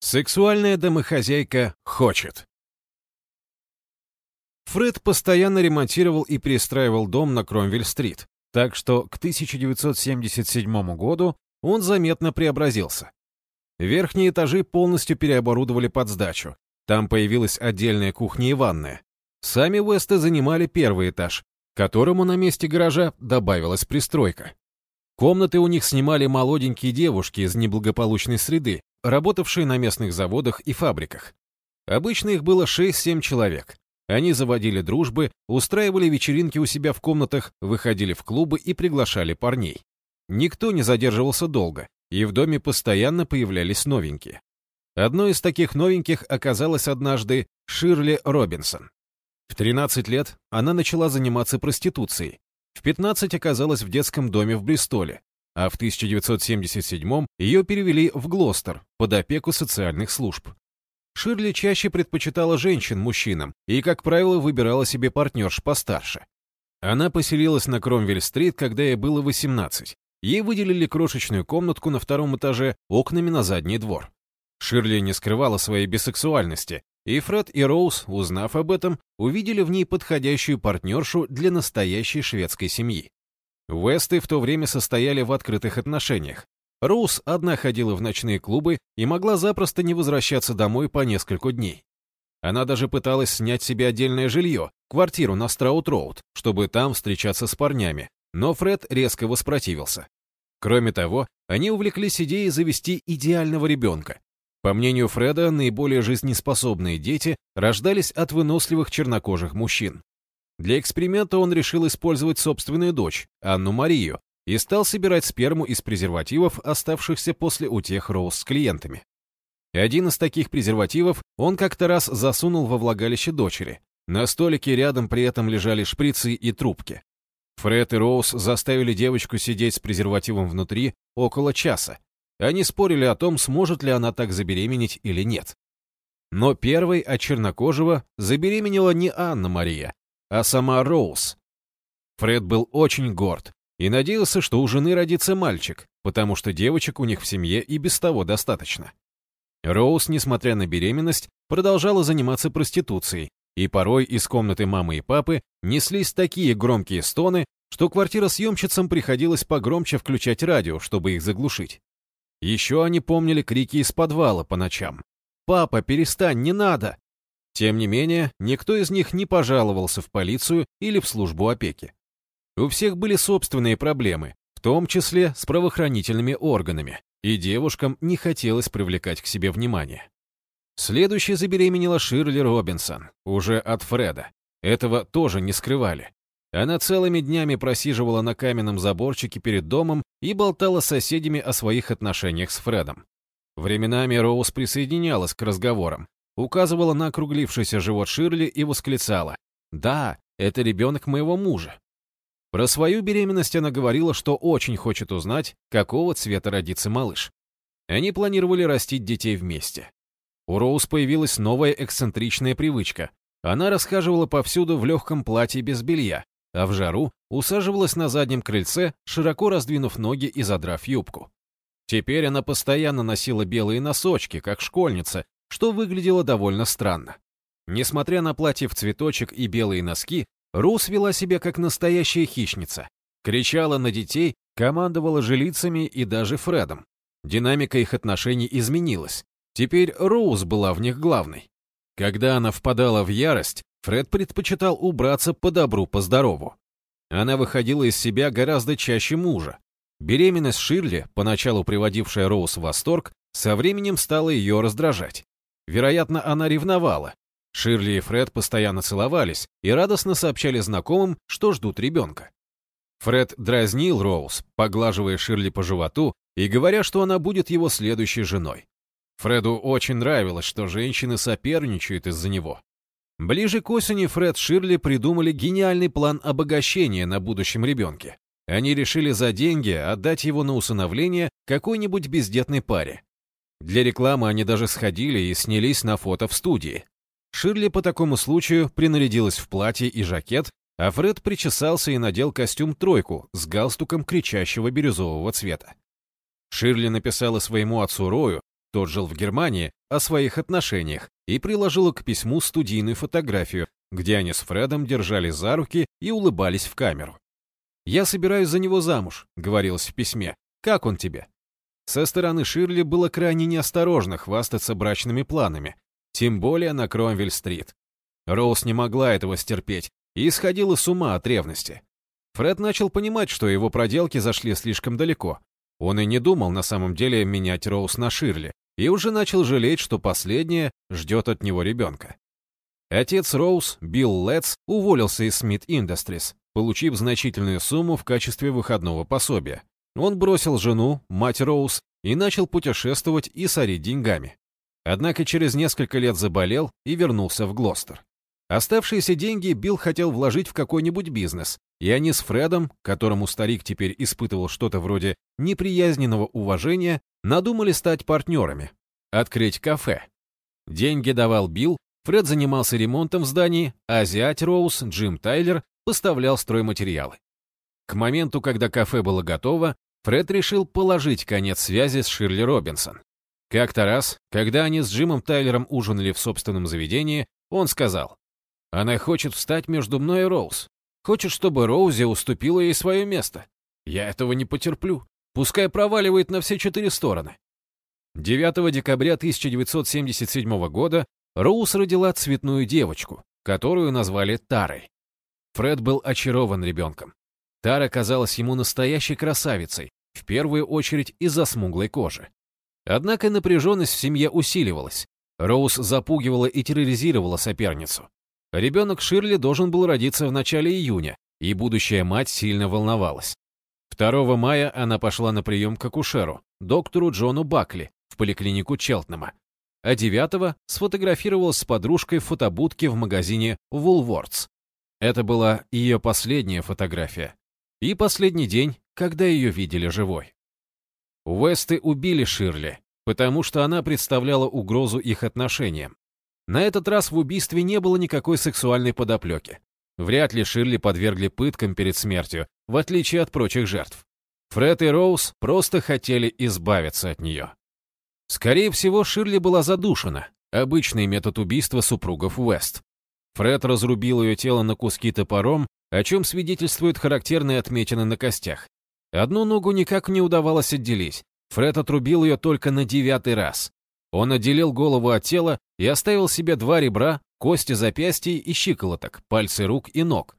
Сексуальная домохозяйка хочет. Фред постоянно ремонтировал и перестраивал дом на Кромвель-стрит, так что к 1977 году он заметно преобразился. Верхние этажи полностью переоборудовали под сдачу. Там появилась отдельная кухня и ванная. Сами Уэсты занимали первый этаж, которому на месте гаража добавилась пристройка. Комнаты у них снимали молоденькие девушки из неблагополучной среды, работавшие на местных заводах и фабриках. Обычно их было 6-7 человек. Они заводили дружбы, устраивали вечеринки у себя в комнатах, выходили в клубы и приглашали парней. Никто не задерживался долго, и в доме постоянно появлялись новенькие. Одной из таких новеньких оказалась однажды Ширли Робинсон. В 13 лет она начала заниматься проституцией. В 15 оказалась в детском доме в Бристоле, а в 1977 ее перевели в Глостер под опеку социальных служб. Ширли чаще предпочитала женщин мужчинам и, как правило, выбирала себе партнерш постарше. Она поселилась на Кромвель-стрит, когда ей было 18. Ей выделили крошечную комнатку на втором этаже окнами на задний двор. Ширли не скрывала своей бисексуальности, и Фред и Роуз, узнав об этом, увидели в ней подходящую партнершу для настоящей шведской семьи. Весты в то время состояли в открытых отношениях. Роуз одна ходила в ночные клубы и могла запросто не возвращаться домой по несколько дней. Она даже пыталась снять себе отдельное жилье, квартиру на Страуд-Роуд, чтобы там встречаться с парнями, но Фред резко воспротивился. Кроме того, они увлеклись идеей завести идеального ребенка. По мнению Фреда, наиболее жизнеспособные дети рождались от выносливых чернокожих мужчин. Для эксперимента он решил использовать собственную дочь, Анну Марию, и стал собирать сперму из презервативов, оставшихся после утех Роуз с клиентами. Один из таких презервативов он как-то раз засунул во влагалище дочери. На столике рядом при этом лежали шприцы и трубки. Фред и Роуз заставили девочку сидеть с презервативом внутри около часа. Они спорили о том, сможет ли она так забеременеть или нет. Но первой от чернокожего забеременела не Анна Мария, а сама Роуз. Фред был очень горд и надеялся, что у жены родится мальчик, потому что девочек у них в семье и без того достаточно. Роуз, несмотря на беременность, продолжала заниматься проституцией, и порой из комнаты мамы и папы неслись такие громкие стоны, что квартиросъемщицам приходилось погромче включать радио, чтобы их заглушить. Еще они помнили крики из подвала по ночам. «Папа, перестань, не надо!» Тем не менее, никто из них не пожаловался в полицию или в службу опеки. У всех были собственные проблемы, в том числе с правоохранительными органами, и девушкам не хотелось привлекать к себе внимание. Следующей забеременела Ширли Робинсон, уже от Фреда. Этого тоже не скрывали. Она целыми днями просиживала на каменном заборчике перед домом и болтала с соседями о своих отношениях с Фредом. Временами Роуз присоединялась к разговорам, указывала на округлившийся живот Ширли и восклицала «Да, это ребенок моего мужа». Про свою беременность она говорила, что очень хочет узнать, какого цвета родится малыш. Они планировали растить детей вместе. У Роуз появилась новая эксцентричная привычка. Она расхаживала повсюду в легком платье без белья, а в жару усаживалась на заднем крыльце, широко раздвинув ноги и задрав юбку. Теперь она постоянно носила белые носочки, как школьница, что выглядело довольно странно. Несмотря на платье в цветочек и белые носки, Рус вела себя как настоящая хищница. Кричала на детей, командовала жилицами и даже Фредом. Динамика их отношений изменилась. Теперь Роуз была в них главной. Когда она впадала в ярость, Фред предпочитал убраться по добру, по здорову. Она выходила из себя гораздо чаще мужа. Беременность Ширли, поначалу приводившая Роуз в восторг, со временем стала ее раздражать. Вероятно, она ревновала. Ширли и Фред постоянно целовались и радостно сообщали знакомым, что ждут ребенка. Фред дразнил Роуз, поглаживая Ширли по животу и говоря, что она будет его следующей женой. Фреду очень нравилось, что женщины соперничают из-за него. Ближе к осени Фред Ширли придумали гениальный план обогащения на будущем ребенке. Они решили за деньги отдать его на усыновление какой-нибудь бездетной паре. Для рекламы они даже сходили и снялись на фото в студии. Ширли по такому случаю принарядилась в платье и жакет, а Фред причесался и надел костюм-тройку с галстуком кричащего бирюзового цвета. Ширли написала своему отцу Рою, тот жил в Германии, о своих отношениях и приложила к письму студийную фотографию, где они с Фредом держались за руки и улыбались в камеру. «Я собираюсь за него замуж», — говорилось в письме. «Как он тебе?» Со стороны Ширли было крайне неосторожно хвастаться брачными планами, тем более на Кромвель-стрит. Роуз не могла этого стерпеть и сходила с ума от ревности. Фред начал понимать, что его проделки зашли слишком далеко. Он и не думал на самом деле менять Роуз на Ширли, и уже начал жалеть, что последняя ждет от него ребенка. Отец Роуз, Билл Летс, уволился из Смит Industries, получив значительную сумму в качестве выходного пособия. Он бросил жену, мать Роуз, и начал путешествовать и сорить деньгами. Однако через несколько лет заболел и вернулся в Глостер. Оставшиеся деньги Билл хотел вложить в какой-нибудь бизнес, и они с Фредом, которому старик теперь испытывал что-то вроде неприязненного уважения, надумали стать партнерами, открыть кафе. Деньги давал Билл, Фред занимался ремонтом в здании, а зять Роуз, Джим Тайлер, поставлял стройматериалы. К моменту, когда кафе было готово, Фред решил положить конец связи с Ширли Робинсон. Как-то раз, когда они с Джимом Тайлером ужинали в собственном заведении, он сказал, «Она хочет встать между мной и Роуз. Хочет, чтобы Роузи уступила ей свое место. Я этого не потерплю. Пускай проваливает на все четыре стороны». 9 декабря 1977 года Роуз родила цветную девочку, которую назвали Тарой. Фред был очарован ребенком. Тара казалась ему настоящей красавицей, в первую очередь из-за смуглой кожи. Однако напряженность в семье усиливалась. Роуз запугивала и терроризировала соперницу. Ребенок Ширли должен был родиться в начале июня, и будущая мать сильно волновалась. 2 мая она пошла на прием к акушеру, доктору Джону Бакли, в поликлинику Челтнема, а 9 сфотографировалась с подружкой в фотобудке в магазине Woolworths. Это была ее последняя фотография. И последний день, когда ее видели живой. Уэсты убили Ширли, потому что она представляла угрозу их отношениям. На этот раз в убийстве не было никакой сексуальной подоплеки. Вряд ли Ширли подвергли пыткам перед смертью, в отличие от прочих жертв. Фред и Роуз просто хотели избавиться от нее. Скорее всего, Ширли была задушена. Обычный метод убийства супругов Уэст. Фред разрубил ее тело на куски топором о чем свидетельствуют характерные отметины на костях. Одну ногу никак не удавалось отделить. Фред отрубил ее только на девятый раз. Он отделил голову от тела и оставил себе два ребра, кости запястья и щиколоток, пальцы рук и ног.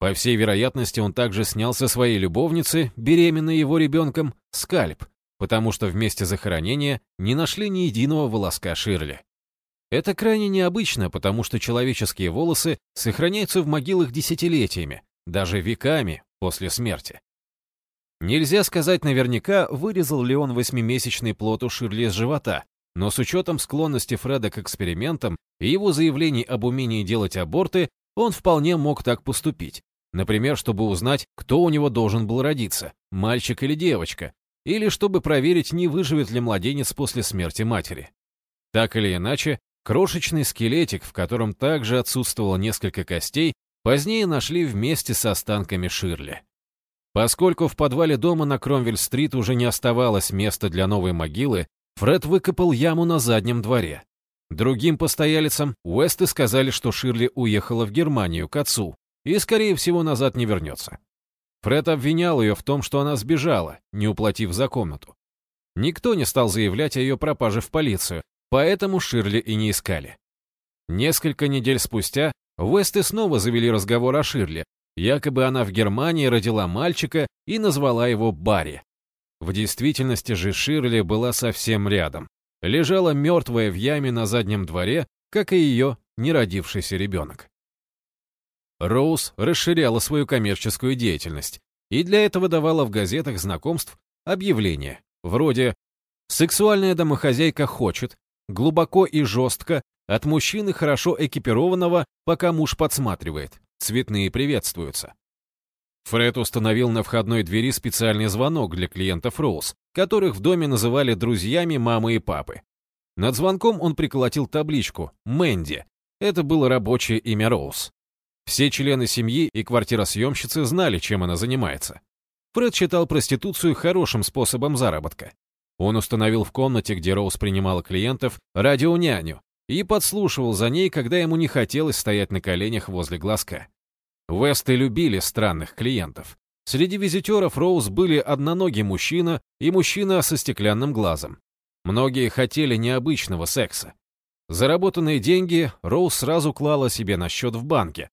По всей вероятности, он также снял со своей любовницы, беременной его ребенком, скальп, потому что в месте захоронения не нашли ни единого волоска Ширли. Это крайне необычно, потому что человеческие волосы сохраняются в могилах десятилетиями, даже веками после смерти. Нельзя сказать наверняка, вырезал ли он восьмимесячный плод у Ширли с живота, но с учетом склонности Фреда к экспериментам и его заявлений об умении делать аборты, он вполне мог так поступить. Например, чтобы узнать, кто у него должен был родиться, мальчик или девочка, или чтобы проверить, не выживет ли младенец после смерти матери. Так или иначе, Крошечный скелетик, в котором также отсутствовало несколько костей, позднее нашли вместе с останками Ширли. Поскольку в подвале дома на Кромвель-стрит уже не оставалось места для новой могилы, Фред выкопал яму на заднем дворе. Другим постоялицам Уэсты сказали, что Ширли уехала в Германию к отцу и, скорее всего, назад не вернется. Фред обвинял ее в том, что она сбежала, не уплатив за комнату. Никто не стал заявлять о ее пропаже в полицию, Поэтому Ширли и не искали. Несколько недель спустя Весты снова завели разговор о Ширли. Якобы она в Германии родила мальчика и назвала его Барри. В действительности же Ширли была совсем рядом. Лежала мертвая в яме на заднем дворе, как и ее неродившийся ребенок. Роуз расширяла свою коммерческую деятельность и для этого давала в газетах знакомств объявления, вроде «Сексуальная домохозяйка хочет, глубоко и жестко, от мужчины хорошо экипированного, пока муж подсматривает. Цветные приветствуются. Фред установил на входной двери специальный звонок для клиентов Роуз, которых в доме называли друзьями мамы и папы. Над звонком он приколотил табличку «Мэнди». Это было рабочее имя Роуз. Все члены семьи и квартиросъемщицы знали, чем она занимается. Фред считал проституцию хорошим способом заработка. Он установил в комнате, где Роуз принимала клиентов, радионяню и подслушивал за ней, когда ему не хотелось стоять на коленях возле глазка. Весты любили странных клиентов. Среди визитеров Роуз были одноногий мужчина и мужчина со стеклянным глазом. Многие хотели необычного секса. Заработанные деньги Роуз сразу клала себе на счет в банке.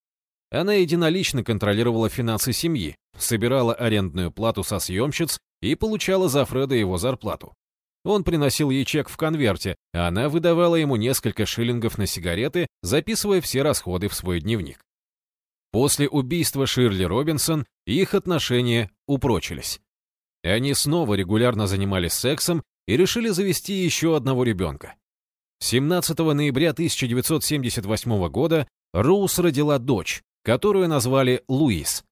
Она единолично контролировала финансы семьи, собирала арендную плату со съемщиц и получала за Фреда его зарплату. Он приносил ей чек в конверте, а она выдавала ему несколько шиллингов на сигареты, записывая все расходы в свой дневник. После убийства Ширли Робинсон их отношения упрочились. Они снова регулярно занимались сексом и решили завести еще одного ребенка. 17 ноября 1978 года Роуз родила дочь, которую назвали Луис.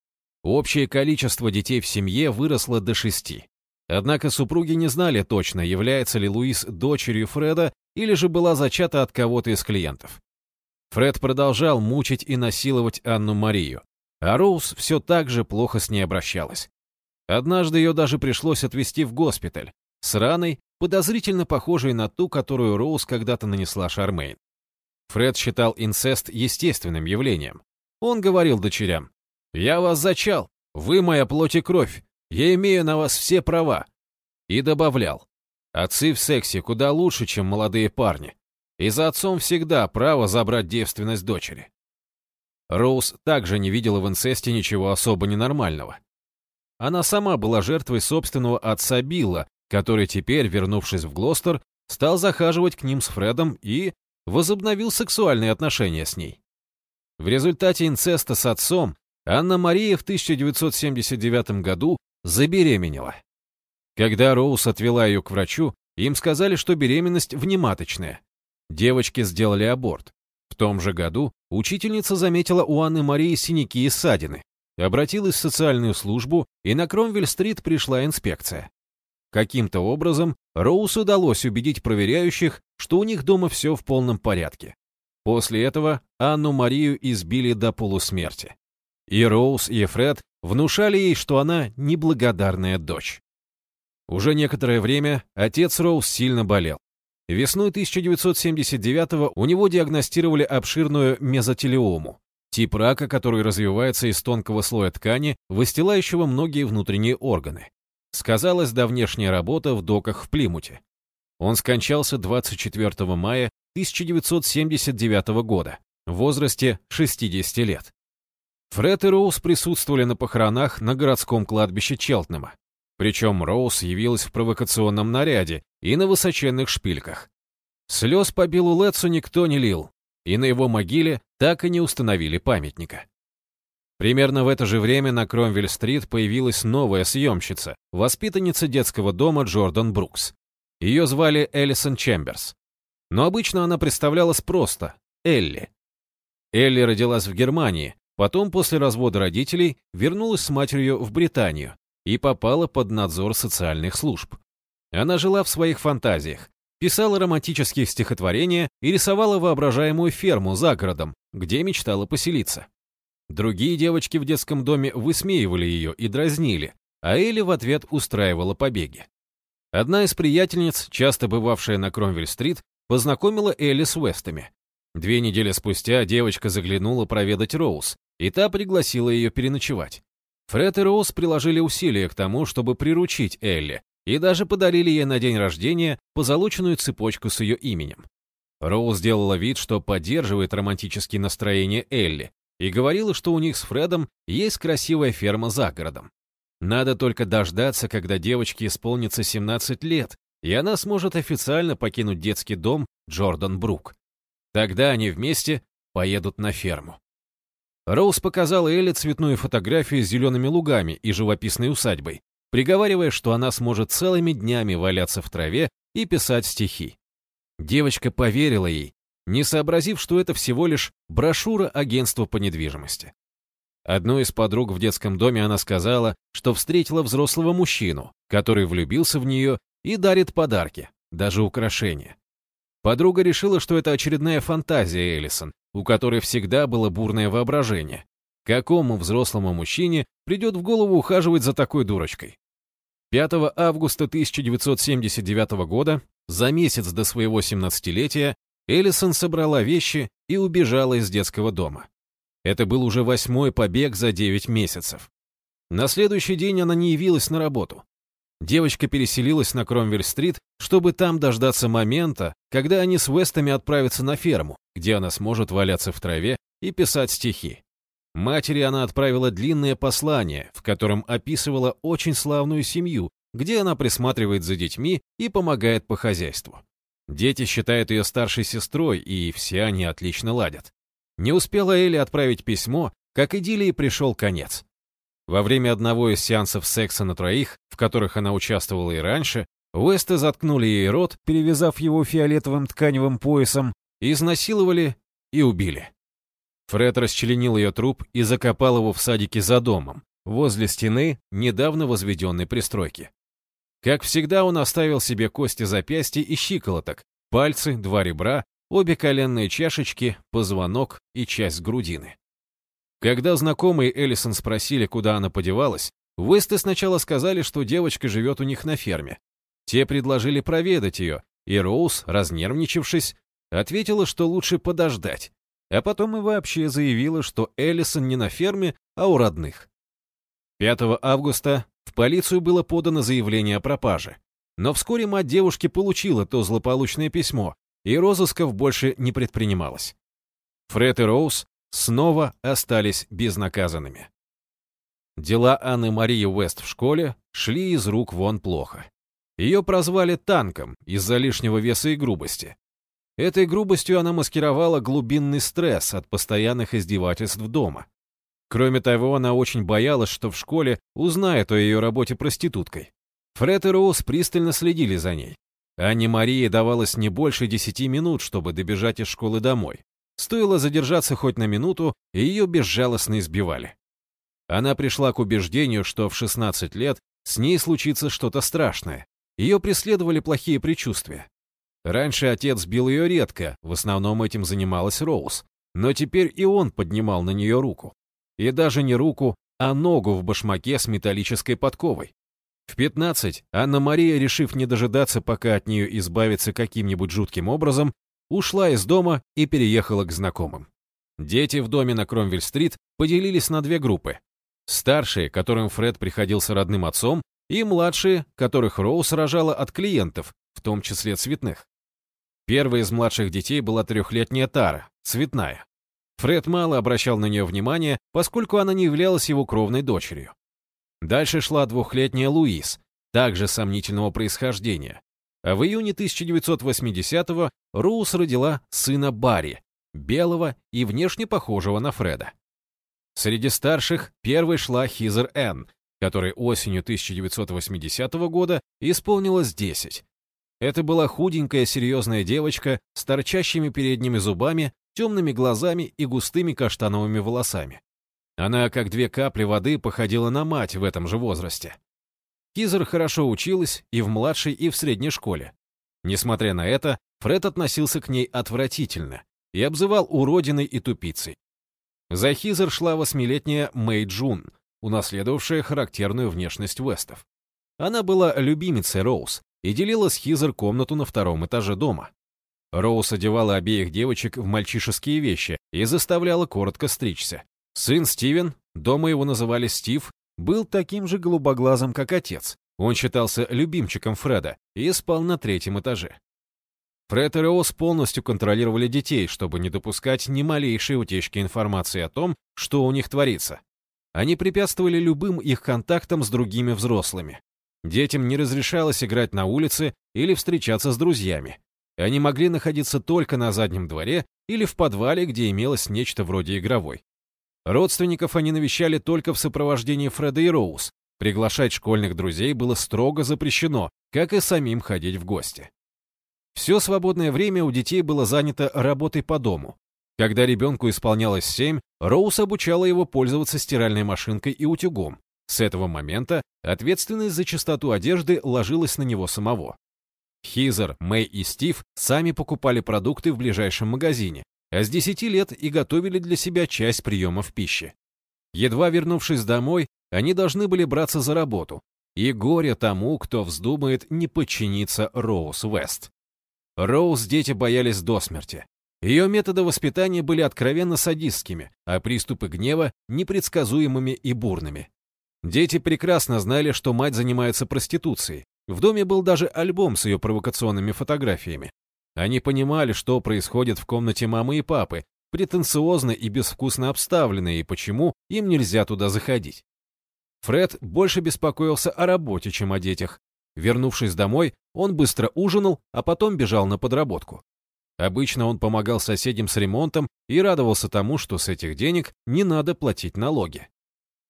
Общее количество детей в семье выросло до шести. Однако супруги не знали точно, является ли Луис дочерью Фреда или же была зачата от кого-то из клиентов. Фред продолжал мучить и насиловать Анну Марию, а Роуз все так же плохо с ней обращалась. Однажды ее даже пришлось отвезти в госпиталь, с раной, подозрительно похожей на ту, которую Роуз когда-то нанесла Шармейн. Фред считал инцест естественным явлением. Он говорил дочерям, «Я вас зачал, вы моя плоть и кровь, я имею на вас все права». И добавлял, «Отцы в сексе куда лучше, чем молодые парни и за отцом всегда право забрать девственность дочери. Роуз также не видела в инцесте ничего особо ненормального. Она сама была жертвой собственного отца Билла, который теперь, вернувшись в Глостер, стал захаживать к ним с Фредом и возобновил сексуальные отношения с ней. В результате инцеста с отцом Анна-Мария в 1979 году забеременела. Когда Роуз отвела ее к врачу, им сказали, что беременность внематочная. Девочки сделали аборт. В том же году учительница заметила у Анны Марии синяки и ссадины, обратилась в социальную службу, и на Кромвель-стрит пришла инспекция. Каким-то образом Роуз удалось убедить проверяющих, что у них дома все в полном порядке. После этого Анну Марию избили до полусмерти. И Роуз, и Фред внушали ей, что она неблагодарная дочь. Уже некоторое время отец Роуз сильно болел. Весной 1979 у него диагностировали обширную мезотелиому, тип рака, который развивается из тонкого слоя ткани, выстилающего многие внутренние органы. Сказалась давнешняя работа в доках в Плимуте. Он скончался 24 мая 1979 года, в возрасте 60 лет. Фред и Роуз присутствовали на похоронах на городском кладбище Челтнема. Причем Роуз явилась в провокационном наряде и на высоченных шпильках. Слез по Биллу Летсу никто не лил, и на его могиле так и не установили памятника. Примерно в это же время на Кромвель-стрит появилась новая съемщица, воспитанница детского дома Джордан Брукс. Ее звали Эллисон Чемберс. Но обычно она представлялась просто — Элли. Элли родилась в Германии, потом после развода родителей вернулась с матерью в Британию и попала под надзор социальных служб. Она жила в своих фантазиях, писала романтические стихотворения и рисовала воображаемую ферму за городом, где мечтала поселиться. Другие девочки в детском доме высмеивали ее и дразнили, а Элли в ответ устраивала побеги. Одна из приятельниц, часто бывавшая на Кромвель-стрит, познакомила Элли с Вестами. Две недели спустя девочка заглянула проведать Роуз, и та пригласила ее переночевать. Фред и Роуз приложили усилия к тому, чтобы приручить Элли, и даже подарили ей на день рождения позолоченную цепочку с ее именем. Роуз сделала вид, что поддерживает романтические настроения Элли, и говорила, что у них с Фредом есть красивая ферма за городом. Надо только дождаться, когда девочке исполнится 17 лет, и она сможет официально покинуть детский дом Джордан Брук. Тогда они вместе поедут на ферму. Роуз показала Элли цветную фотографию с зелеными лугами и живописной усадьбой, приговаривая, что она сможет целыми днями валяться в траве и писать стихи. Девочка поверила ей, не сообразив, что это всего лишь брошюра агентства по недвижимости. Одной из подруг в детском доме она сказала, что встретила взрослого мужчину, который влюбился в нее и дарит подарки, даже украшения. Подруга решила, что это очередная фантазия Эллисон, у которой всегда было бурное воображение. Какому взрослому мужчине придет в голову ухаживать за такой дурочкой? 5 августа 1979 года, за месяц до своего 17-летия, Эллисон собрала вещи и убежала из детского дома. Это был уже восьмой побег за 9 месяцев. На следующий день она не явилась на работу. Девочка переселилась на Кромвель-стрит, чтобы там дождаться момента, когда они с Вестами отправятся на ферму, где она сможет валяться в траве и писать стихи. Матери она отправила длинное послание, в котором описывала очень славную семью, где она присматривает за детьми и помогает по хозяйству. Дети считают ее старшей сестрой, и все они отлично ладят. Не успела Элли отправить письмо, как идиллии пришел конец. Во время одного из сеансов секса на троих, в которых она участвовала и раньше, Уэсты заткнули ей рот, перевязав его фиолетовым тканевым поясом, изнасиловали и убили. Фред расчленил ее труп и закопал его в садике за домом, возле стены недавно возведенной пристройки. Как всегда, он оставил себе кости запястья и щиколоток, пальцы, два ребра, обе коленные чашечки, позвонок и часть грудины. Когда знакомые Эллисон спросили, куда она подевалась, Весты сначала сказали, что девочка живет у них на ферме. Те предложили проведать ее, и Роуз, разнервничавшись, ответила, что лучше подождать, а потом и вообще заявила, что Эллисон не на ферме, а у родных. 5 августа в полицию было подано заявление о пропаже. Но вскоре мать девушки получила то злополучное письмо, и розысков больше не предпринималось. Фред и Роуз снова остались безнаказанными. Дела Анны Марии Уэст в школе шли из рук вон плохо. Ее прозвали танком из-за лишнего веса и грубости. Этой грубостью она маскировала глубинный стресс от постоянных издевательств дома. Кроме того, она очень боялась, что в школе узнает о ее работе проституткой. Фред и Роуз пристально следили за ней. Анне Марии давалось не больше десяти минут, чтобы добежать из школы домой. Стоило задержаться хоть на минуту, и ее безжалостно избивали. Она пришла к убеждению, что в 16 лет с ней случится что-то страшное. Ее преследовали плохие предчувствия. Раньше отец бил ее редко, в основном этим занималась Роуз. Но теперь и он поднимал на нее руку. И даже не руку, а ногу в башмаке с металлической подковой. В 15 Анна-Мария, решив не дожидаться, пока от нее избавиться каким-нибудь жутким образом, ушла из дома и переехала к знакомым. Дети в доме на Кромвель-стрит поделились на две группы. Старшие, которым Фред приходился родным отцом, и младшие, которых Роуз рожала от клиентов, в том числе цветных. Первой из младших детей была трехлетняя Тара, цветная. Фред мало обращал на нее внимания, поскольку она не являлась его кровной дочерью. Дальше шла двухлетняя Луиз, также сомнительного происхождения. А в июне 1980-го Роуз родила сына Барри, белого и внешне похожего на Фреда. Среди старших первой шла Хизер Энн, которой осенью 1980 года исполнилось 10, это была худенькая серьезная девочка с торчащими передними зубами, темными глазами и густыми каштановыми волосами. Она, как две капли воды, походила на мать в этом же возрасте. Кизер хорошо училась и в младшей, и в средней школе. Несмотря на это, Фред относился к ней отвратительно и обзывал уродиной и тупицей. За Хизер шла восьмилетняя Мэй Джун, унаследовавшая характерную внешность Вестов. Она была любимицей Роуз, и делила с Хизер комнату на втором этаже дома. Роуз одевала обеих девочек в мальчишеские вещи и заставляла коротко стричься. Сын Стивен, дома его называли Стив, был таким же голубоглазым, как отец. Он считался любимчиком Фреда и спал на третьем этаже. Фред и Роуз полностью контролировали детей, чтобы не допускать ни малейшей утечки информации о том, что у них творится. Они препятствовали любым их контактам с другими взрослыми. Детям не разрешалось играть на улице или встречаться с друзьями. Они могли находиться только на заднем дворе или в подвале, где имелось нечто вроде игровой. Родственников они навещали только в сопровождении Фреда и Роуз. Приглашать школьных друзей было строго запрещено, как и самим ходить в гости. Все свободное время у детей было занято работой по дому. Когда ребенку исполнялось семь, Роуз обучала его пользоваться стиральной машинкой и утюгом, с этого момента ответственность за чистоту одежды ложилась на него самого. Хизер, Мэй и Стив сами покупали продукты в ближайшем магазине, а с 10 лет и готовили для себя часть приемов пищи. Едва вернувшись домой, они должны были браться за работу. и горе тому, кто вздумает не подчиниться Роуз Вест. Роуз дети боялись до смерти. Ее методы воспитания были откровенно садистскими, а приступы гнева — непредсказуемыми и бурными. Дети прекрасно знали, что мать занимается проституцией. В доме был даже альбом с ее провокационными фотографиями. Они понимали, что происходит в комнате мамы и папы, претенциозно и безвкусно обставленные, и почему им нельзя туда заходить. Фред больше беспокоился о работе, чем о детях. Вернувшись домой, он быстро ужинал, а потом бежал на подработку. Обычно он помогал соседям с ремонтом и радовался тому, что с этих денег не надо платить налоги.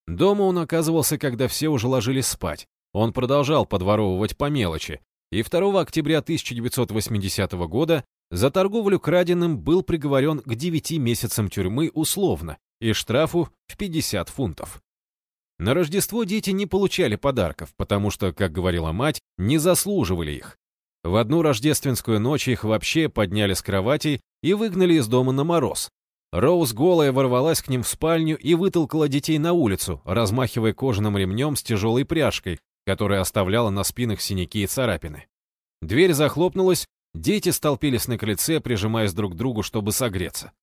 Дома он оказывался, когда все уже ложились спать. Он продолжал подворовывать по мелочи, и 2 октября 1980 года за торговлю краденым был приговорен к 9 месяцам тюрьмы условно и штрафу в 50 фунтов. На Рождество дети не получали подарков, потому что, как говорила мать, не заслуживали их. В одну рождественскую ночь их вообще подняли с кроватей и выгнали из дома на мороз. Роуз голая ворвалась к ним в спальню и вытолкала детей на улицу, размахивая кожаным ремнем с тяжелой пряжкой, которая оставляла на спинах синяки и царапины. Дверь захлопнулась, дети столпились на крыльце, прижимаясь друг к другу, чтобы согреться.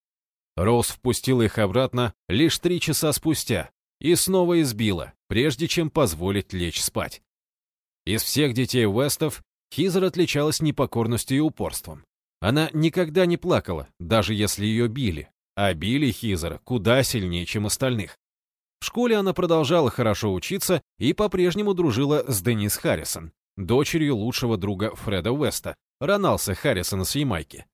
Роуз впустила их обратно лишь три часа спустя, и снова избила, прежде чем позволить лечь спать. Из всех детей Уэстов Хизер отличалась непокорностью и упорством. Она никогда не плакала, даже если ее били, а били Хизера куда сильнее, чем остальных. В школе она продолжала хорошо учиться и по-прежнему дружила с Денис Харрисон, дочерью лучшего друга Фреда Уэста, Роналса Харрисона с Ямайки.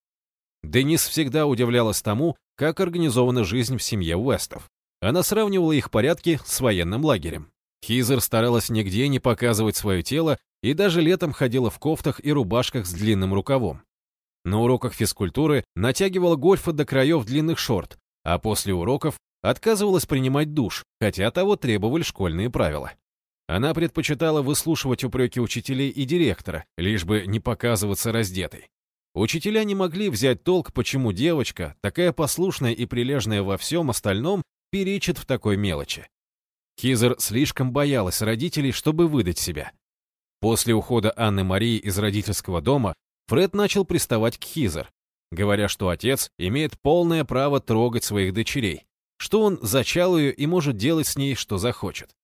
Денис всегда удивлялась тому, как организована жизнь в семье Уэстов. Она сравнивала их порядки с военным лагерем. Хизер старалась нигде не показывать свое тело и даже летом ходила в кофтах и рубашках с длинным рукавом. На уроках физкультуры натягивала гольфа до краев длинных шорт, а после уроков отказывалась принимать душ, хотя того требовали школьные правила. Она предпочитала выслушивать упреки учителей и директора, лишь бы не показываться раздетой. Учителя не могли взять толк, почему девочка, такая послушная и прилежная во всем остальном, перечит в такой мелочи. Хизер слишком боялась родителей, чтобы выдать себя. После ухода Анны Марии из родительского дома Фред начал приставать к Хизер, говоря, что отец имеет полное право трогать своих дочерей, что он зачал ее и может делать с ней, что захочет.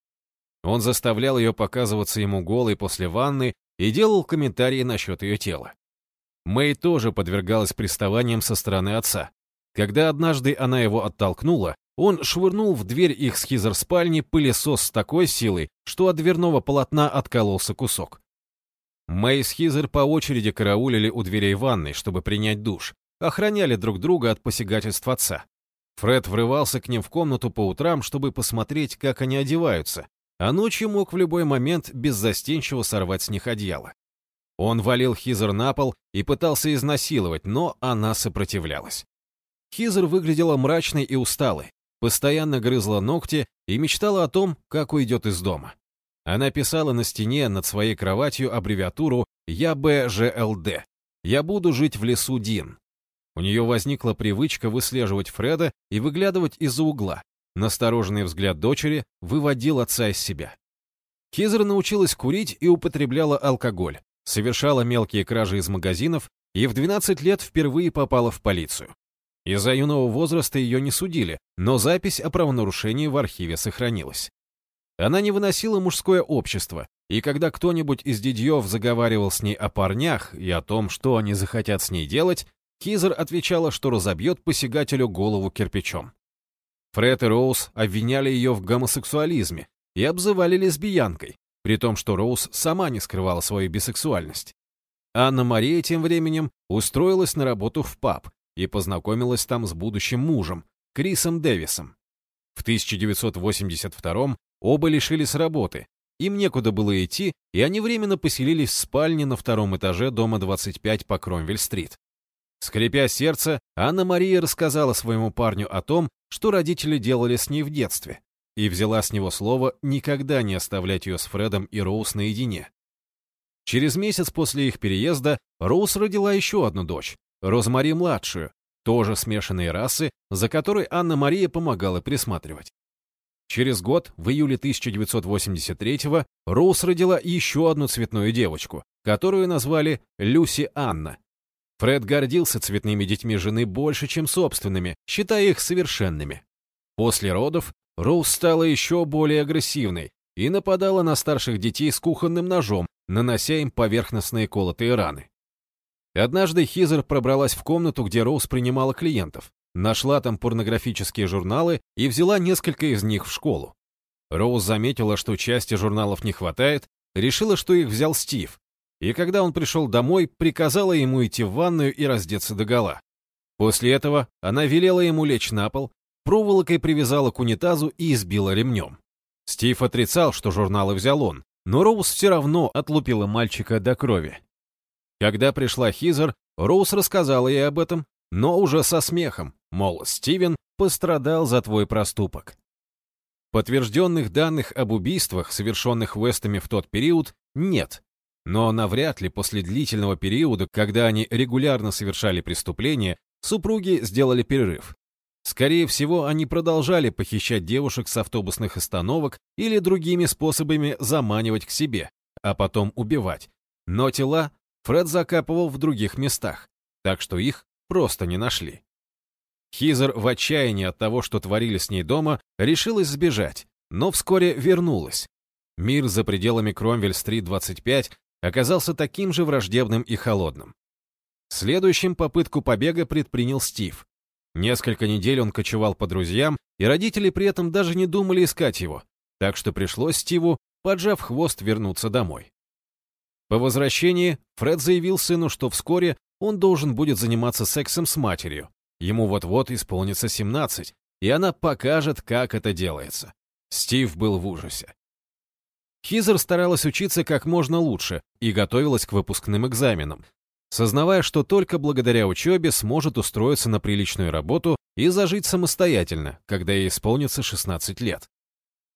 Он заставлял ее показываться ему голой после ванны и делал комментарии насчет ее тела. Мэй тоже подвергалась приставаниям со стороны отца. Когда однажды она его оттолкнула, он швырнул в дверь их с Хизер спальни пылесос с такой силой, что от дверного полотна откололся кусок. Мэй с Хизер по очереди караулили у дверей ванной, чтобы принять душ, охраняли друг друга от посягательств отца. Фред врывался к ним в комнату по утрам, чтобы посмотреть, как они одеваются, а ночью мог в любой момент беззастенчиво сорвать с них одеяло. Он валил Хизер на пол и пытался изнасиловать, но она сопротивлялась. Хизер выглядела мрачной и усталой, постоянно грызла ногти и мечтала о том, как уйдет из дома. Она писала на стене над своей кроватью аббревиатуру ЯБЖЛД «Я буду жить в лесу Дин». У нее возникла привычка выслеживать Фреда и выглядывать из-за угла. Настороженный взгляд дочери выводил отца из себя. Хизер научилась курить и употребляла алкоголь, совершала мелкие кражи из магазинов и в 12 лет впервые попала в полицию. Из-за юного возраста ее не судили, но запись о правонарушении в архиве сохранилась. Она не выносила мужское общество, и когда кто-нибудь из дядьев заговаривал с ней о парнях и о том, что они захотят с ней делать, Хизер отвечала, что разобьет посягателю голову кирпичом. Фред и Роуз обвиняли ее в гомосексуализме и обзывали лесбиянкой, при том, что Роуз сама не скрывала свою бисексуальность. Анна-Мария тем временем устроилась на работу в паб, и познакомилась там с будущим мужем, Крисом Дэвисом. В 1982 оба лишились работы, им некуда было идти, и они временно поселились в спальне на втором этаже дома 25 по Кромвель-стрит. Скрипя сердце, Анна-Мария рассказала своему парню о том, что родители делали с ней в детстве, и взяла с него слово никогда не оставлять ее с Фредом и Роуз наедине. Через месяц после их переезда Роуз родила еще одну дочь, Розмари-младшую, тоже смешанные расы, за которой Анна-Мария помогала присматривать. Через год, в июле 1983-го, Роуз родила еще одну цветную девочку, которую назвали Люси Анна. Фред гордился цветными детьми жены больше, чем собственными, считая их совершенными. После родов Роуз стала еще более агрессивной и нападала на старших детей с кухонным ножом, нанося им поверхностные колотые раны. Однажды Хизер пробралась в комнату, где Роуз принимала клиентов, нашла там порнографические журналы и взяла несколько из них в школу. Роуз заметила, что части журналов не хватает, решила, что их взял Стив, и когда он пришел домой, приказала ему идти в ванную и раздеться догола. После этого она велела ему лечь на пол, проволокой привязала к унитазу и избила ремнем. Стив отрицал, что журналы взял он, но Роуз все равно отлупила мальчика до крови. Когда пришла Хизер, Роуз рассказала ей об этом, но уже со смехом, мол, Стивен пострадал за твой проступок. Подтвержденных данных об убийствах, совершенных Вестами в тот период, нет, но навряд ли после длительного периода, когда они регулярно совершали преступления, супруги сделали перерыв. Скорее всего, они продолжали похищать девушек с автобусных остановок или другими способами заманивать к себе, а потом убивать. Но тела Фред закапывал в других местах, так что их просто не нашли. Хизер в отчаянии от того, что творили с ней дома, решилась сбежать, но вскоре вернулась. Мир за пределами Кромвель-стрит 25 оказался таким же враждебным и холодным. Следующим попытку побега предпринял Стив. Несколько недель он кочевал по друзьям, и родители при этом даже не думали искать его, так что пришлось Стиву, поджав хвост, вернуться домой. По возвращении Фред заявил сыну, что вскоре он должен будет заниматься сексом с матерью. Ему вот-вот исполнится 17, и она покажет, как это делается. Стив был в ужасе. Хизер старалась учиться как можно лучше и готовилась к выпускным экзаменам, сознавая, что только благодаря учебе сможет устроиться на приличную работу и зажить самостоятельно, когда ей исполнится 16 лет.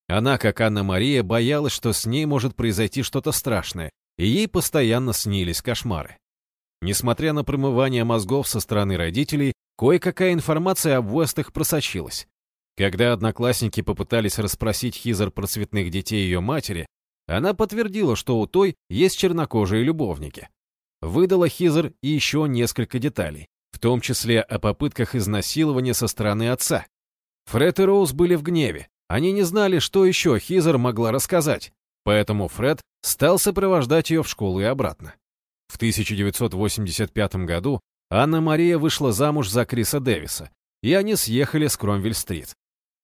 Она, как Анна-Мария, боялась, что с ней может произойти что-то страшное, и ей постоянно снились кошмары. Несмотря на промывание мозгов со стороны родителей, кое-какая информация об Вестах просочилась. Когда одноклассники попытались расспросить Хизер про цветных детей ее матери, она подтвердила, что у той есть чернокожие любовники. Выдала Хизер и еще несколько деталей, в том числе о попытках изнасилования со стороны отца. Фред и Роуз были в гневе. Они не знали, что еще Хизер могла рассказать, поэтому Фред стал сопровождать ее в школу и обратно. В 1985 году Анна-Мария вышла замуж за Криса Дэвиса, и они съехали с Кромвель-стрит.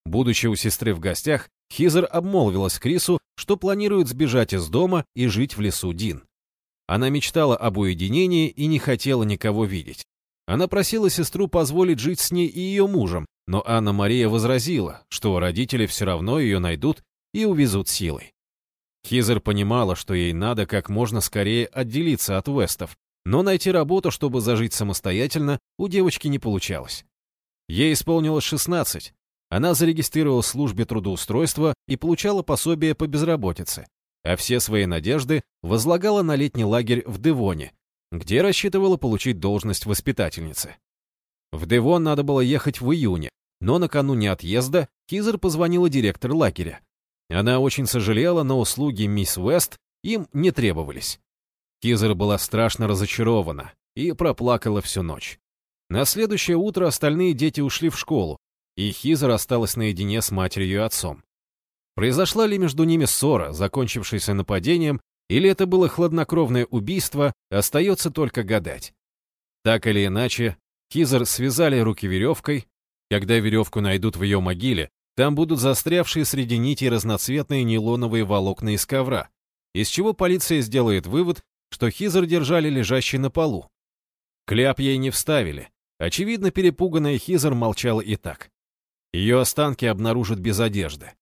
Будучи у сестры в гостях, Хизер обмолвилась Крису, что планирует сбежать из дома и жить в лесу Дин. Она мечтала об уединении и не хотела никого видеть. Она просила сестру позволить жить с ней и ее мужем, но Анна-Мария возразила, что родители все равно ее найдут и увезут силой. Хизер понимала, что ей надо как можно скорее отделиться от Вестов, но найти работу, чтобы зажить самостоятельно, у девочки не получалось. Ей исполнилось 16. Она зарегистрировалась в службе трудоустройства и получала пособие по безработице, а все свои надежды возлагала на летний лагерь в Девоне, где рассчитывала получить должность воспитательницы. В Девон надо было ехать в июне, но накануне отъезда Хизер позвонила директор лагеря. Она очень сожалела, но услуги мисс Уэст им не требовались. Кизер была страшно разочарована и проплакала всю ночь. На следующее утро остальные дети ушли в школу, и Хизер осталась наедине с матерью и отцом. Произошла ли между ними ссора, закончившаяся нападением, или это было хладнокровное убийство, остается только гадать. Так или иначе, Хизер связали руки веревкой. Когда веревку найдут в ее могиле, там будут застрявшие среди нитей разноцветные нейлоновые волокна из ковра, из чего полиция сделает вывод, что Хизер держали лежащий на полу. Кляп ей не вставили. Очевидно, перепуганная Хизер молчала и так. Ее останки обнаружат без одежды.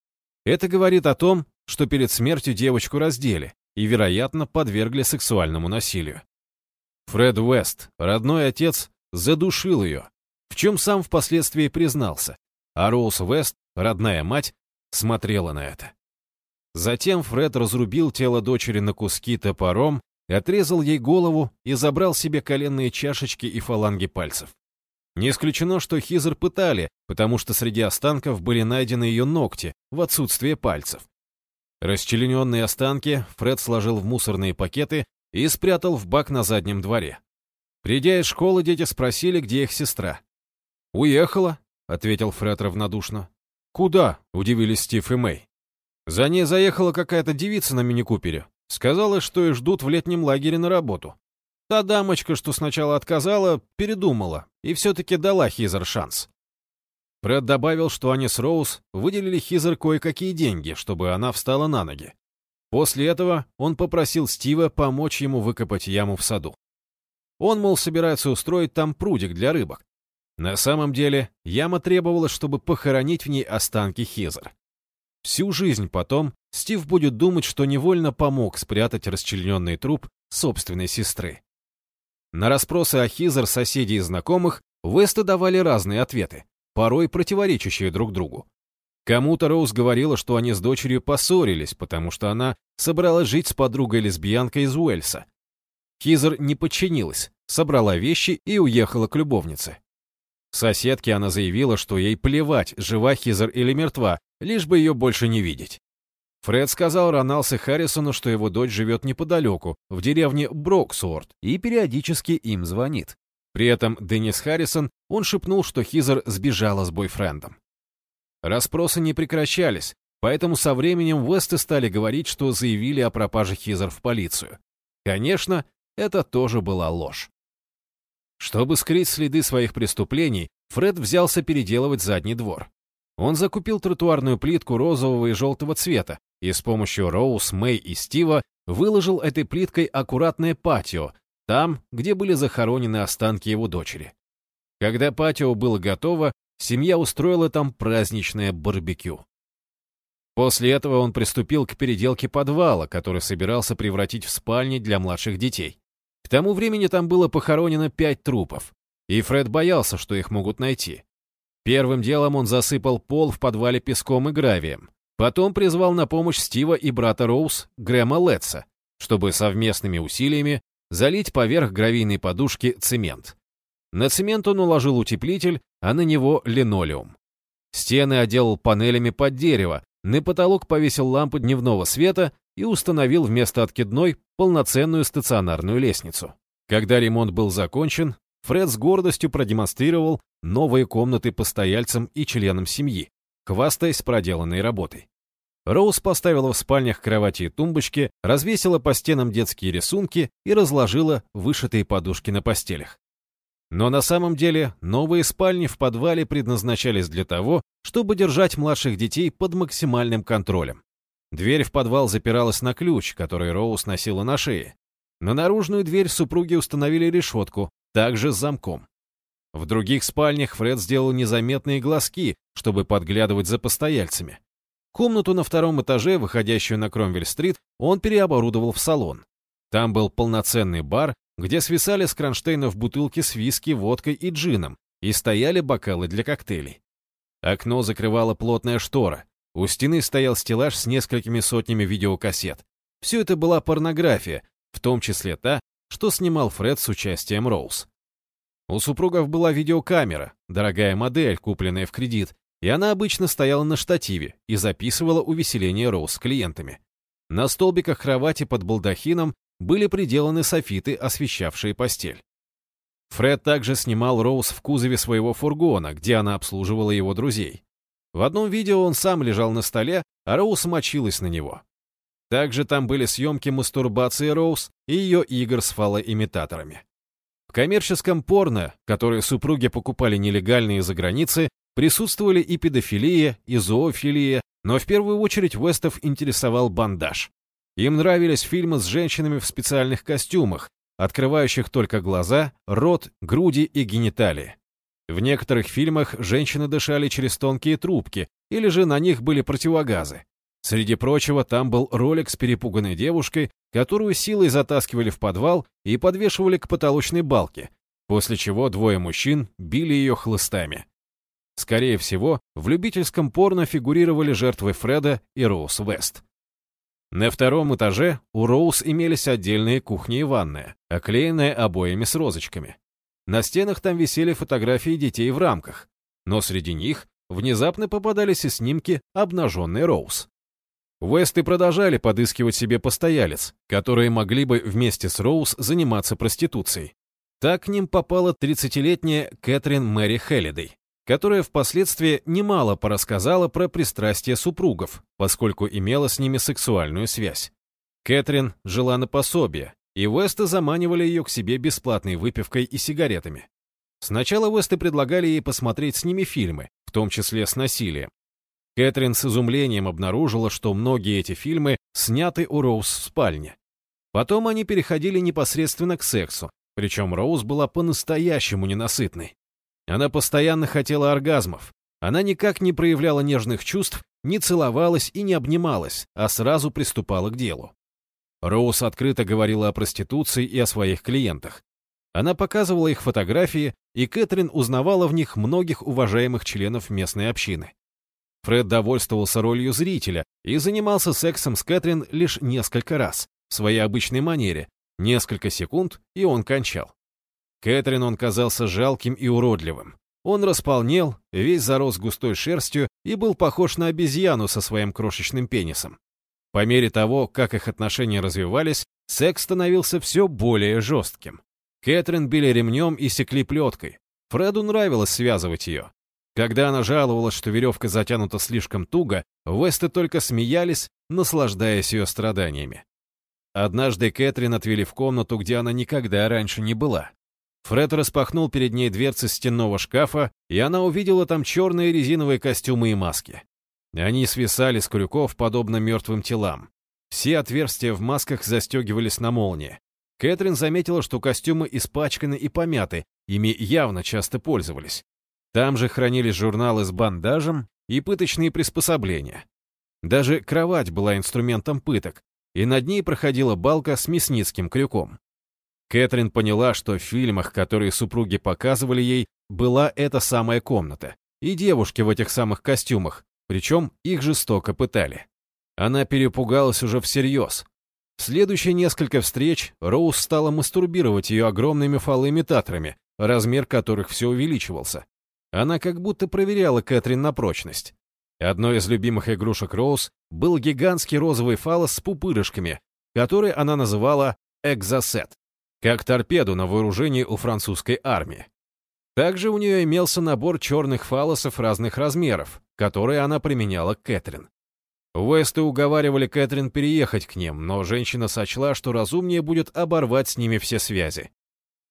Это говорит о том, что перед смертью девочку раздели и, вероятно, подвергли сексуальному насилию. Фред Уэст, родной отец, задушил ее, в чем сам впоследствии признался, а Роуз Вест, родная мать, смотрела на это. Затем Фред разрубил тело дочери на куски топором, отрезал ей голову и забрал себе коленные чашечки и фаланги пальцев. Не исключено, что Хизер пытали, потому что среди останков были найдены ее ногти в отсутствие пальцев. Расчлененные останки Фред сложил в мусорные пакеты и спрятал в бак на заднем дворе. Придя из школы, дети спросили, где их сестра. «Уехала», — ответил Фред равнодушно. «Куда?» — удивились Стив и Мэй. «За ней заехала какая-то девица на мини-купере. Сказала, что и ждут в летнем лагере на работу. Та дамочка, что сначала отказала, передумала и все-таки дала Хизер шанс. Фред добавил, что они с Роуз выделили Хизер кое-какие деньги, чтобы она встала на ноги. После этого он попросил Стива помочь ему выкопать яму в саду. Он, мол, собирается устроить там прудик для рыбок. На самом деле, яма требовала, чтобы похоронить в ней останки Хизер. Всю жизнь потом Стив будет думать, что невольно помог спрятать расчлененный труп собственной сестры. На расспросы о Хизер соседей и знакомых Весты давали разные ответы порой противоречащие друг другу. Кому-то Роуз говорила, что они с дочерью поссорились, потому что она собралась жить с подругой-лесбиянкой из Уэльса. Хизер не подчинилась, собрала вещи и уехала к любовнице. Соседке она заявила, что ей плевать, жива Хизер или мертва, лишь бы ее больше не видеть. Фред сказал Роналсе Харрисону, что его дочь живет неподалеку, в деревне Броксуорт, и периодически им звонит. При этом Деннис Харрисон, он шепнул, что Хизер сбежала с бойфрендом. Распросы не прекращались, поэтому со временем Весты стали говорить, что заявили о пропаже Хизер в полицию. Конечно, это тоже была ложь. Чтобы скрыть следы своих преступлений, Фред взялся переделывать задний двор. Он закупил тротуарную плитку розового и желтого цвета и с помощью Роуз, Мэй и Стива выложил этой плиткой аккуратное патио, там, где были захоронены останки его дочери. Когда патио было готово, семья устроила там праздничное барбекю. После этого он приступил к переделке подвала, который собирался превратить в спальни для младших детей. К тому времени там было похоронено пять трупов, и Фред боялся, что их могут найти. Первым делом он засыпал пол в подвале песком и гравием. Потом призвал на помощь Стива и брата Роуз, Грэма Летса, чтобы совместными усилиями залить поверх гравийной подушки цемент. На цемент он уложил утеплитель, а на него линолеум. Стены отделал панелями под дерево, на потолок повесил лампу дневного света и установил вместо откидной полноценную стационарную лестницу. Когда ремонт был закончен, Фред с гордостью продемонстрировал новые комнаты постояльцам и членам семьи, хвастаясь проделанной работой. Роуз поставила в спальнях кровати и тумбочки, развесила по стенам детские рисунки и разложила вышитые подушки на постелях. Но на самом деле новые спальни в подвале предназначались для того, чтобы держать младших детей под максимальным контролем. Дверь в подвал запиралась на ключ, который Роуз носила на шее. На наружную дверь супруги установили решетку, также с замком. В других спальнях Фред сделал незаметные глазки, чтобы подглядывать за постояльцами. Комнату на втором этаже, выходящую на Кромвель-стрит, он переоборудовал в салон. Там был полноценный бар, где свисали с кронштейнов бутылки с виски, водкой и джином, и стояли бокалы для коктейлей. Окно закрывала плотная штора. У стены стоял стеллаж с несколькими сотнями видеокассет. Все это была порнография, в том числе та, что снимал Фред с участием Роуз. У супругов была видеокамера, дорогая модель, купленная в кредит, и она обычно стояла на штативе и записывала увеселение Роуз с клиентами. На столбиках кровати под балдахином были приделаны софиты, освещавшие постель. Фред также снимал Роуз в кузове своего фургона, где она обслуживала его друзей. В одном видео он сам лежал на столе, а Роуз мочилась на него. Также там были съемки мастурбации Роуз и ее игр с фалоимитаторами. В коммерческом порно, которое супруги покупали нелегально из-за границы, Присутствовали и педофилия, и зоофилия, но в первую очередь Вестов интересовал бандаж. Им нравились фильмы с женщинами в специальных костюмах, открывающих только глаза, рот, груди и гениталии. В некоторых фильмах женщины дышали через тонкие трубки, или же на них были противогазы. Среди прочего, там был ролик с перепуганной девушкой, которую силой затаскивали в подвал и подвешивали к потолочной балке, после чего двое мужчин били ее хлыстами. Скорее всего, в любительском порно фигурировали жертвы Фреда и Роуз Вест. На втором этаже у Роуз имелись отдельные кухни и ванная, оклеенные обоями с розочками. на стенах там висели фотографии детей в рамках, но среди них внезапно попадались и снимки обнаженной Роуз. Весты продолжали подыскивать себе постоялец, которые могли бы вместе с Роуз заниматься проституцией. Так к ним попала 30-летняя Кэтрин Мэри Хеллидей, которая впоследствии немало порассказала про пристрастие супругов, поскольку имела с ними сексуальную связь. Кэтрин жила на пособие, и Весты заманивали ее к себе бесплатной выпивкой и сигаретами. Сначала Весты предлагали ей посмотреть с ними фильмы, в том числе с насилием. Кэтрин с изумлением обнаружила, что многие эти фильмы сняты у Роуз в спальне. Потом они переходили непосредственно к сексу, причем Роуз была по-настоящему ненасытной. Она постоянно хотела оргазмов. Она никак не проявляла нежных чувств, не целовалась и не обнималась, а сразу приступала к делу. Роуз открыто говорила о проституции и о своих клиентах. Она показывала их фотографии, и Кэтрин узнавала в них многих уважаемых членов местной общины. Фред довольствовался ролью зрителя и занимался сексом с Кэтрин лишь несколько раз, в своей обычной манере, несколько секунд, и он кончал. Кэтрин он казался жалким и уродливым. Он располнел, весь зарос густой шерстью и был похож на обезьяну со своим крошечным пенисом. По мере того, как их отношения развивались, секс становился все более жестким. Кэтрин били ремнем и секли плеткой. Фреду нравилось связывать ее. Когда она жаловалась, что веревка затянута слишком туго, Весты только смеялись, наслаждаясь ее страданиями. Однажды Кэтрин отвели в комнату, где она никогда раньше не была. Фред распахнул перед ней дверцы стенного шкафа, и она увидела там черные резиновые костюмы и маски. Они свисали с крюков, подобно мертвым телам. Все отверстия в масках застегивались на молнии. Кэтрин заметила, что костюмы испачканы и помяты, ими явно часто пользовались. Там же хранились журналы с бандажем и пыточные приспособления. Даже кровать была инструментом пыток, и над ней проходила балка с мясницким крюком. Кэтрин поняла, что в фильмах, которые супруги показывали ей, была эта самая комната, и девушки в этих самых костюмах, причем их жестоко пытали. Она перепугалась уже всерьез. В следующие несколько встреч Роуз стала мастурбировать ее огромными фалоимитаторами, размер которых все увеличивался. Она как будто проверяла Кэтрин на прочность. Одной из любимых игрушек Роуз был гигантский розовый фалос с пупырышками, который она называла «экзосет», как торпеду на вооружении у французской армии. Также у нее имелся набор черных фалосов разных размеров, которые она применяла к Кэтрин. Уэсты уговаривали Кэтрин переехать к ним, но женщина сочла, что разумнее будет оборвать с ними все связи.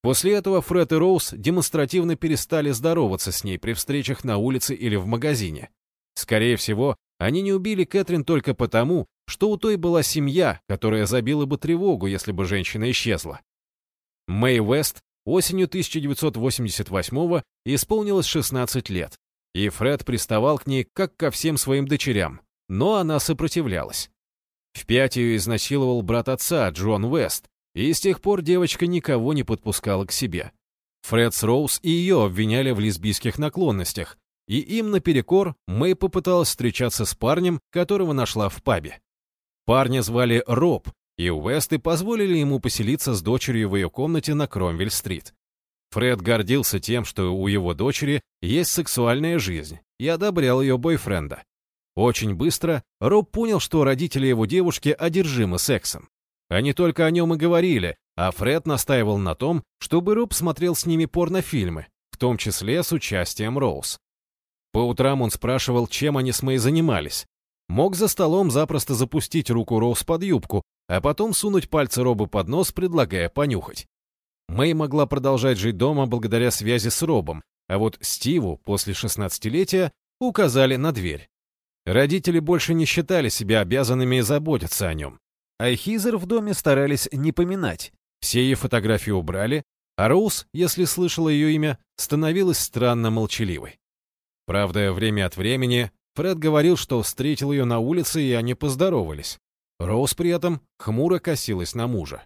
После этого Фред и Роуз демонстративно перестали здороваться с ней при встречах на улице или в магазине. Скорее всего, они не убили Кэтрин только потому, что у той была семья, которая забила бы тревогу, если бы женщина исчезла. Мэй Вест осенью 1988 исполнилось 16 лет, и Фред приставал к ней как ко всем своим дочерям, но она сопротивлялась. В пять ее изнасиловал брат отца, Джон Вест, и с тех пор девочка никого не подпускала к себе. Фред с Роуз и ее обвиняли в лесбийских наклонностях, и им наперекор Мэй попыталась встречаться с парнем, которого нашла в пабе. Парня звали Роб, и Уэсты позволили ему поселиться с дочерью в ее комнате на Кромвель-стрит. Фред гордился тем, что у его дочери есть сексуальная жизнь, и одобрял ее бойфренда. Очень быстро Роб понял, что родители его девушки одержимы сексом. Они только о нем и говорили, а Фред настаивал на том, чтобы Роб смотрел с ними порнофильмы, в том числе с участием Роуз. По утрам он спрашивал, чем они с Мэй занимались. Мог за столом запросто запустить руку Роуз под юбку, а потом сунуть пальцы Роба под нос, предлагая понюхать. Мэй могла продолжать жить дома благодаря связи с Робом, а вот Стиву после 16-летия указали на дверь. Родители больше не считали себя обязанными заботиться о нем. Айхизер в доме старались не поминать. Все ее фотографии убрали, а Роуз, если слышала ее имя, становилась странно молчаливой. Правда, время от времени Фред говорил, что встретил ее на улице, и они поздоровались. Роуз при этом хмуро косилась на мужа.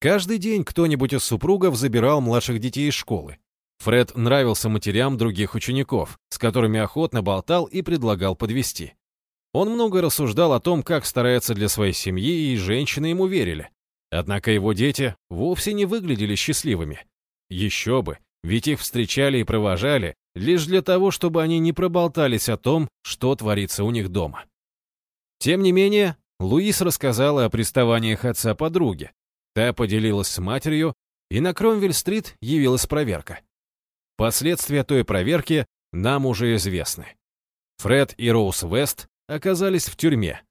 Каждый день кто-нибудь из супругов забирал младших детей из школы. Фред нравился матерям других учеников, с которыми охотно болтал и предлагал подвести. Он много рассуждал о том, как старается для своей семьи, и женщины ему верили. Однако его дети вовсе не выглядели счастливыми. Еще бы, ведь их встречали и провожали лишь для того, чтобы они не проболтались о том, что творится у них дома. Тем не менее, Луис рассказала о приставаниях отца подруги. Та поделилась с матерью, и на Кромвель-стрит явилась проверка. Последствия той проверки нам уже известны. Фред и Роуз Вест оказались в тюрьме.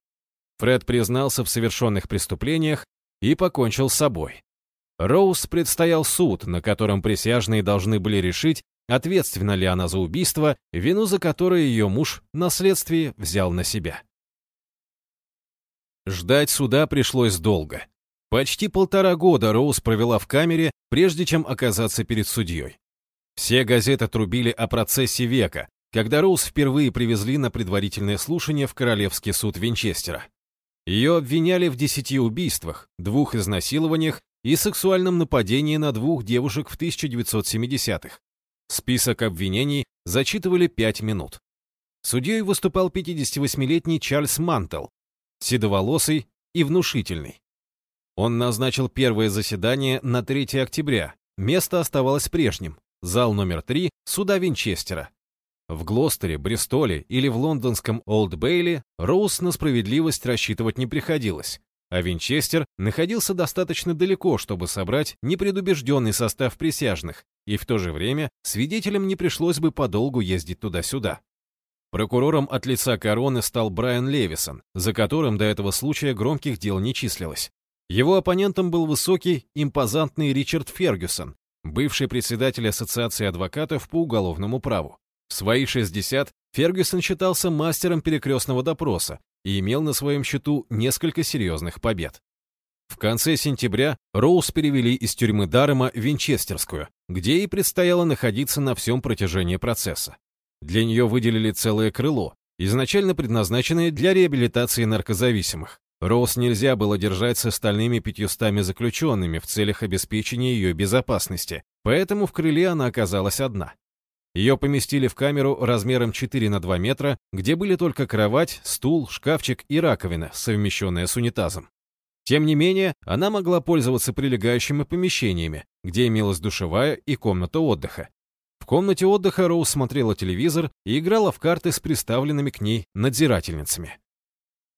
Фред признался в совершенных преступлениях и покончил с собой. Роуз предстоял суд, на котором присяжные должны были решить, ответственна ли она за убийство, вину за которое ее муж на следствии взял на себя. Ждать суда пришлось долго. Почти полтора года Роуз провела в камере, прежде чем оказаться перед судьей. Все газеты трубили о процессе века, когда Роуз впервые привезли на предварительное слушание в Королевский суд Винчестера. Ее обвиняли в десяти убийствах, двух изнасилованиях и сексуальном нападении на двух девушек в 1970-х. Список обвинений зачитывали пять минут. Судьей выступал 58-летний Чарльз Мантел, седоволосый и внушительный. Он назначил первое заседание на 3 октября. Место оставалось прежним. Зал номер 3 суда Винчестера. В Глостере, Бристоле или в лондонском Олд Бейли Роуз на справедливость рассчитывать не приходилось, а Винчестер находился достаточно далеко, чтобы собрать непредубежденный состав присяжных, и в то же время свидетелям не пришлось бы подолгу ездить туда-сюда. Прокурором от лица короны стал Брайан Левисон, за которым до этого случая громких дел не числилось. Его оппонентом был высокий, импозантный Ричард Фергюсон, бывший председатель Ассоциации адвокатов по уголовному праву. В свои 60 Фергюсон считался мастером перекрестного допроса и имел на своем счету несколько серьезных побед. В конце сентября Роуз перевели из тюрьмы Дарема в Винчестерскую, где ей предстояло находиться на всем протяжении процесса. Для нее выделили целое крыло, изначально предназначенное для реабилитации наркозависимых. Роуз нельзя было держать с остальными пятьюстами заключенными в целях обеспечения ее безопасности, поэтому в крыле она оказалась одна. Ее поместили в камеру размером 4 на 2 метра, где были только кровать, стул, шкафчик и раковина, совмещенная с унитазом. Тем не менее, она могла пользоваться прилегающими помещениями, где имелась душевая и комната отдыха. В комнате отдыха Роуз смотрела телевизор и играла в карты с приставленными к ней надзирательницами.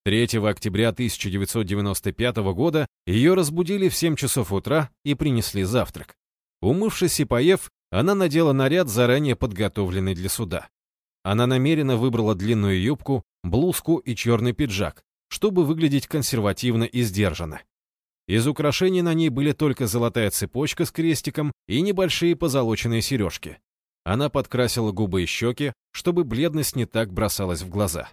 3 октября 1995 года ее разбудили в 7 часов утра и принесли завтрак. Умывшись и поев, она надела наряд, заранее подготовленный для суда. Она намеренно выбрала длинную юбку, блузку и черный пиджак, чтобы выглядеть консервативно и сдержанно. Из украшений на ней были только золотая цепочка с крестиком и небольшие позолоченные сережки. Она подкрасила губы и щеки, чтобы бледность не так бросалась в глаза.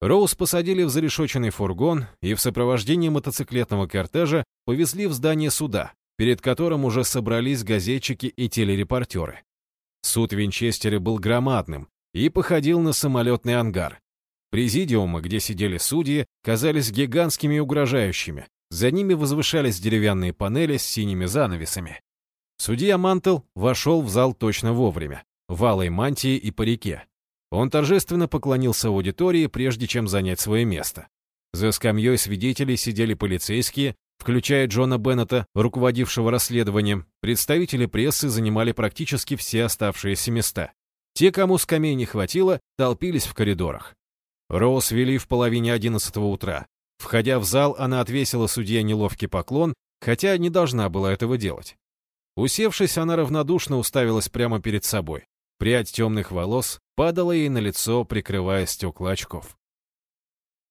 Роуз посадили в зарешоченный фургон и в сопровождении мотоциклетного кортежа повезли в здание суда, перед которым уже собрались газетчики и телерепортеры. Суд в Винчестере был громадным и походил на самолетный ангар. Президиумы, где сидели судьи, казались гигантскими и угрожающими. За ними возвышались деревянные панели с синими занавесами. Судья Мантел вошел в зал точно вовремя, в алой мантии и парике. Он торжественно поклонился аудитории, прежде чем занять свое место. За скамьей свидетелей сидели полицейские включая Джона Беннета, руководившего расследованием, представители прессы занимали практически все оставшиеся места. Те, кому скамей не хватило, толпились в коридорах. Роуз вели в половине одиннадцатого утра. Входя в зал, она отвесила судье неловкий поклон, хотя не должна была этого делать. Усевшись, она равнодушно уставилась прямо перед собой. Прядь темных волос падала ей на лицо, прикрывая стекла очков.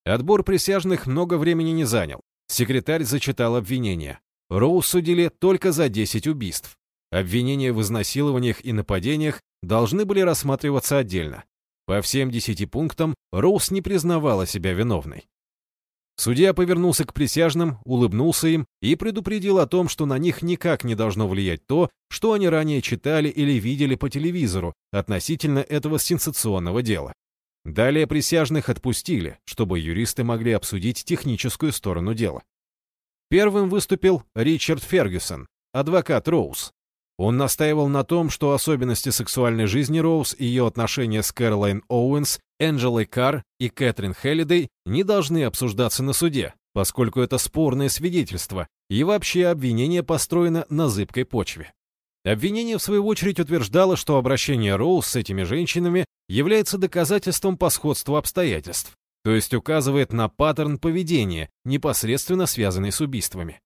Отбор присяжных много времени не занял. Секретарь зачитал обвинения. Роуз судили только за 10 убийств. Обвинения в изнасилованиях и нападениях должны были рассматриваться отдельно. По всем десяти пунктам Роуз не признавала себя виновной. Судья повернулся к присяжным, улыбнулся им и предупредил о том, что на них никак не должно влиять то, что они ранее читали или видели по телевизору относительно этого сенсационного дела. Далее присяжных отпустили, чтобы юристы могли обсудить техническую сторону дела. Первым выступил Ричард Фергюсон, адвокат Роуз. Он настаивал на том, что особенности сексуальной жизни Роуз и ее отношения с Кэролайн Оуэнс, Энджелой Карр и Кэтрин Хеллидей не должны обсуждаться на суде, поскольку это спорное свидетельство, и вообще обвинение построено на зыбкой почве. Обвинение, в свою очередь, утверждало, что обращение Роуз с этими женщинами является доказательством по сходству обстоятельств, то есть указывает на паттерн поведения, непосредственно связанный с убийствами.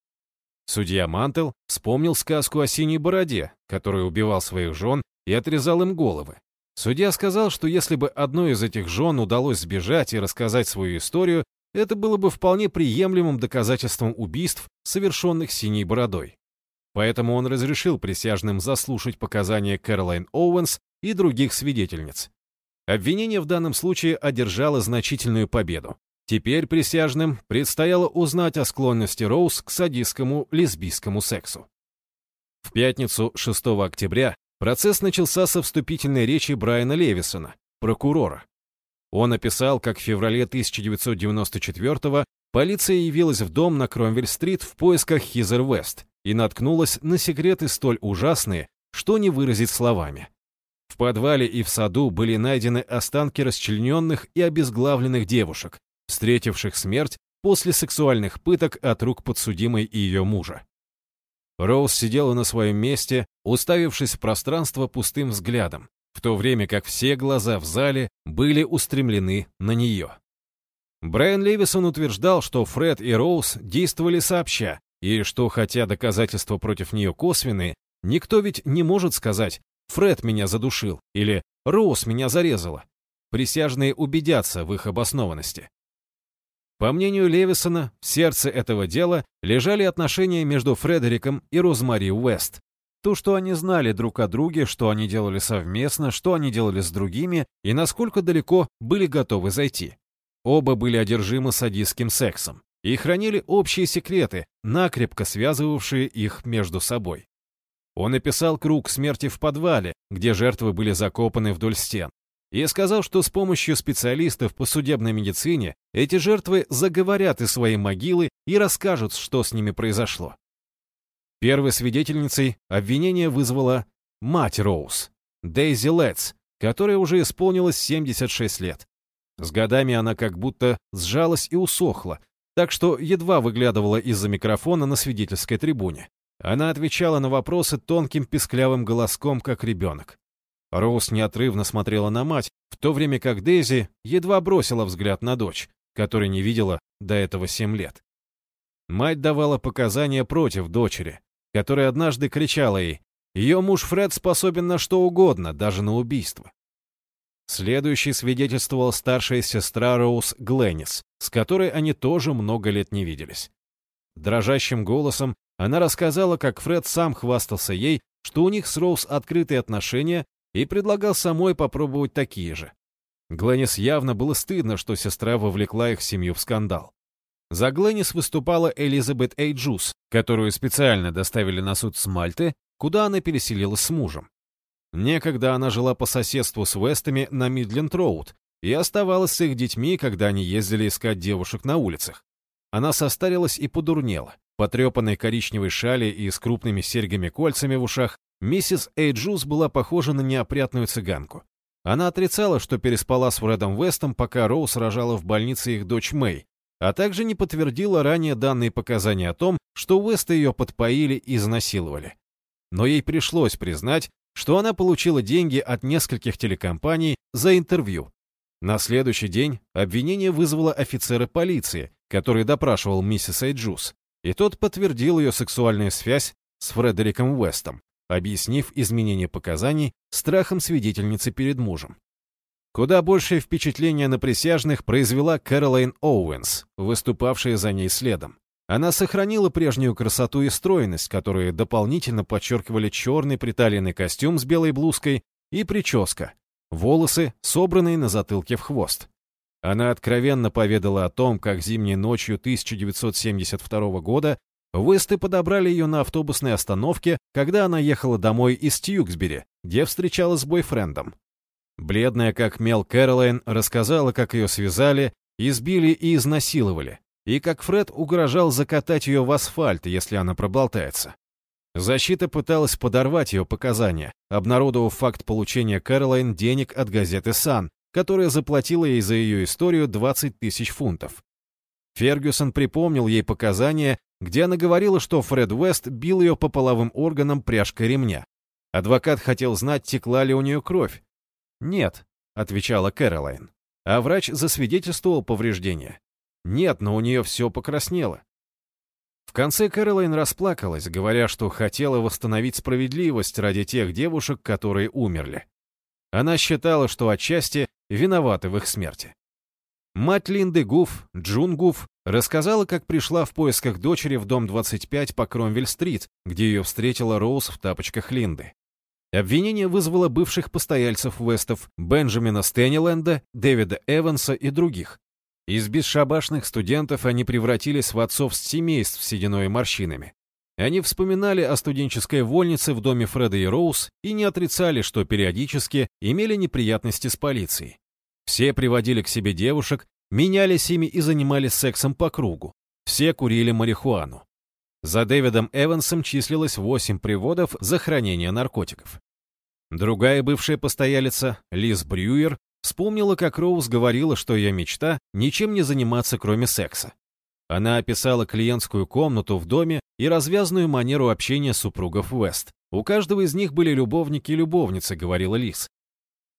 Судья Мантел вспомнил сказку о синей бороде, который убивал своих жен и отрезал им головы. Судья сказал, что если бы одной из этих жен удалось сбежать и рассказать свою историю, это было бы вполне приемлемым доказательством убийств, совершенных синей бородой. Поэтому он разрешил присяжным заслушать показания Кэролайн Оуэнс и других свидетельниц. Обвинение в данном случае одержало значительную победу. Теперь присяжным предстояло узнать о склонности Роуз к садистскому лесбийскому сексу. В пятницу 6 октября процесс начался со вступительной речи Брайана Левисона, прокурора. Он описал, как в феврале 1994 полиция явилась в дом на Кромвель-стрит в поисках Хизер-Вест, и наткнулась на секреты столь ужасные, что не выразить словами. В подвале и в саду были найдены останки расчлененных и обезглавленных девушек, встретивших смерть после сексуальных пыток от рук подсудимой и ее мужа. Роуз сидела на своем месте, уставившись в пространство пустым взглядом, в то время как все глаза в зале были устремлены на нее. Брайан Левисон утверждал, что Фред и Роуз действовали сообща, и что, хотя доказательства против нее косвенные, никто ведь не может сказать «Фред меня задушил» или «Роуз меня зарезала». Присяжные убедятся в их обоснованности. По мнению Левисона, в сердце этого дела лежали отношения между Фредериком и Розмари Уэст. То, что они знали друг о друге, что они делали совместно, что они делали с другими и насколько далеко были готовы зайти. Оба были одержимы садистским сексом и хранили общие секреты, накрепко связывавшие их между собой. Он описал круг смерти в подвале, где жертвы были закопаны вдоль стен, и сказал, что с помощью специалистов по судебной медицине эти жертвы заговорят из своей могилы и расскажут, что с ними произошло. Первой свидетельницей обвинение вызвала мать Роуз, Дейзи Летц, которая уже исполнилось 76 лет. С годами она как будто сжалась и усохла, так что едва выглядывала из-за микрофона на свидетельской трибуне. Она отвечала на вопросы тонким писклявым голоском, как ребенок. Роуз неотрывно смотрела на мать, в то время как Дейзи едва бросила взгляд на дочь, которой не видела до этого семь лет. Мать давала показания против дочери, которая однажды кричала ей, ее муж Фред способен на что угодно, даже на убийство. Следующей свидетельствовала старшая сестра Роуз Гленнис, с которой они тоже много лет не виделись. Дрожащим голосом она рассказала, как Фред сам хвастался ей, что у них с Роуз открытые отношения и предлагал самой попробовать такие же. Гленнис явно было стыдно, что сестра вовлекла их семью в скандал. За Гленнис выступала Элизабет Эйджус, которую специально доставили на суд с Мальты, куда она переселилась с мужем. Некогда она жила по соседству с Вестами на Мидленд-Роуд и оставалась с их детьми, когда они ездили искать девушек на улицах. Она состарилась и подурнела. Потрепанной коричневой шали и с крупными серьгами-кольцами в ушах, миссис Эйджус была похожа на неопрятную цыганку. Она отрицала, что переспала с Фредом Вестом, пока Роуз рожала в больнице их дочь Мэй, а также не подтвердила ранее данные показания о том, что Уэста ее подпоили и изнасиловали. Но ей пришлось признать, что она получила деньги от нескольких телекомпаний за интервью. На следующий день обвинение вызвало офицера полиции, который допрашивал миссис Эйджус, и тот подтвердил ее сексуальную связь с Фредериком Уэстом, объяснив изменение показаний страхом свидетельницы перед мужем. Куда большее впечатление на присяжных произвела Кэролайн Оуэнс, выступавшая за ней следом. Она сохранила прежнюю красоту и стройность, которые дополнительно подчеркивали черный приталенный костюм с белой блузкой и прическа, волосы, собранные на затылке в хвост. Она откровенно поведала о том, как зимней ночью 1972 года Весты подобрали ее на автобусной остановке, когда она ехала домой из Тьюксбери, где встречалась с бойфрендом. Бледная как мел Кэролайн рассказала, как ее связали, избили и изнасиловали, и как Фред угрожал закатать ее в асфальт, если она проболтается. Защита пыталась подорвать ее показания, обнародовав факт получения Кэролайн денег от газеты «Сан», которая заплатила ей за ее историю 20 тысяч фунтов. Фергюсон припомнил ей показания, где она говорила, что Фред Уэст бил ее по половым органам пряжкой ремня. Адвокат хотел знать, текла ли у нее кровь. «Нет», — отвечала Кэролайн. А врач засвидетельствовал повреждения. «Нет, но у нее все покраснело». В конце Кэролайн расплакалась, говоря, что хотела восстановить справедливость ради тех девушек, которые умерли. Она считала, что отчасти виноваты в их смерти. Мать Линды Гуф, Джун Гуф, рассказала, как пришла в поисках дочери в дом 25 по Кромвель-стрит, где ее встретила Роуз в тапочках Линды. Обвинение вызвало бывших постояльцев Вестов Бенджамина Стэнниленда, Дэвида Эванса и других. Из бесшабашных студентов они превратились в отцов семейств с сединой и морщинами. Они вспоминали о студенческой вольнице в доме Фреда и Роуз и не отрицали, что периодически имели неприятности с полицией. Все приводили к себе девушек, менялись ими и занимались сексом по кругу. Все курили марихуану. За Дэвидом Эвансом числилось 8 приводов за хранение наркотиков. Другая бывшая постоялица, Лиз Брюер, вспомнила, как Роуз говорила, что ее мечта — ничем не заниматься, кроме секса. Она описала клиентскую комнату в доме и развязную манеру общения супругов Уэст. У каждого из них были любовники и любовницы, говорила Лиз.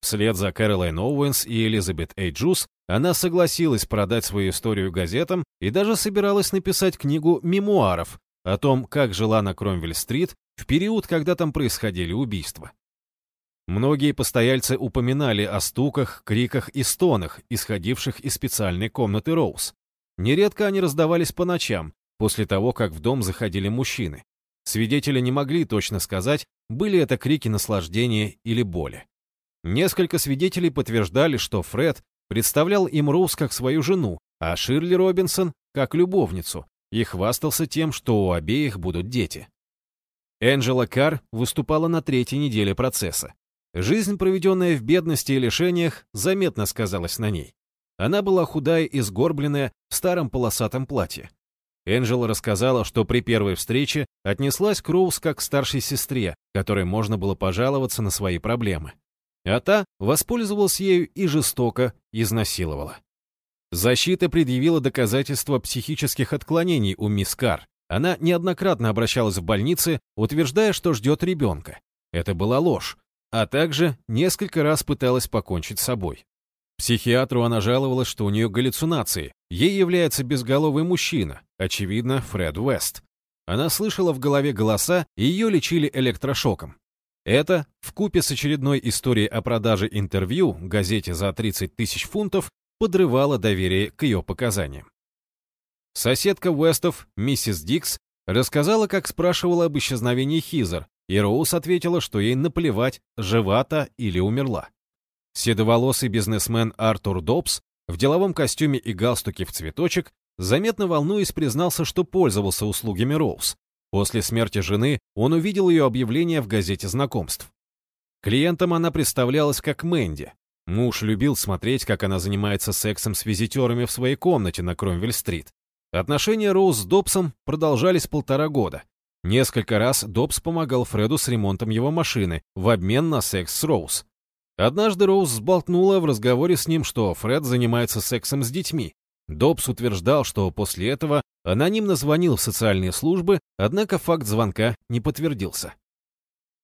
Вслед за Кэролайн Оуэнс и Элизабет Эйджус она согласилась продать свою историю газетам и даже собиралась написать книгу мемуаров, о том, как жила на Кромвель-стрит в период, когда там происходили убийства. Многие постояльцы упоминали о стуках, криках и стонах, исходивших из специальной комнаты Роуз. Нередко они раздавались по ночам, после того, как в дом заходили мужчины. Свидетели не могли точно сказать, были это крики наслаждения или боли. Несколько свидетелей подтверждали, что Фред представлял им Роуз как свою жену, а Ширли Робинсон — как любовницу, и хвастался тем, что у обеих будут дети. Энджела Карр выступала на третьей неделе процесса. Жизнь, проведенная в бедности и лишениях, заметно сказалась на ней. Она была худая и сгорбленная в старом полосатом платье. Энджела рассказала, что при первой встрече отнеслась к Роуз как к старшей сестре, которой можно было пожаловаться на свои проблемы. А та воспользовалась ею и жестоко изнасиловала. Защита предъявила доказательства психических отклонений у мисс Кар. Она неоднократно обращалась в больницы, утверждая, что ждет ребенка. Это была ложь, а также несколько раз пыталась покончить с собой. Психиатру она жаловалась, что у нее галлюцинации. Ей является безголовый мужчина, очевидно, Фред Уэст. Она слышала в голове голоса, и ее лечили электрошоком. Это, в купе с очередной историей о продаже интервью газете за 30 тысяч фунтов, подрывало доверие к ее показаниям. Соседка Уэстов, миссис Дикс, рассказала, как спрашивала об исчезновении Хизер, и Роуз ответила, что ей наплевать, жива-то или умерла. Седоволосый бизнесмен Артур Добс в деловом костюме и галстуке в цветочек, заметно волнуясь, признался, что пользовался услугами Роуз. После смерти жены он увидел ее объявление в газете знакомств. Клиентам она представлялась как Мэнди, Муж любил смотреть, как она занимается сексом с визитерами в своей комнате на Кромвель-стрит. Отношения Роуз с Добсом продолжались полтора года. Несколько раз Добс помогал Фреду с ремонтом его машины в обмен на секс с Роуз. Однажды Роуз сболтнула в разговоре с ним, что Фред занимается сексом с детьми. Добс утверждал, что после этого анонимно звонил в социальные службы, однако факт звонка не подтвердился.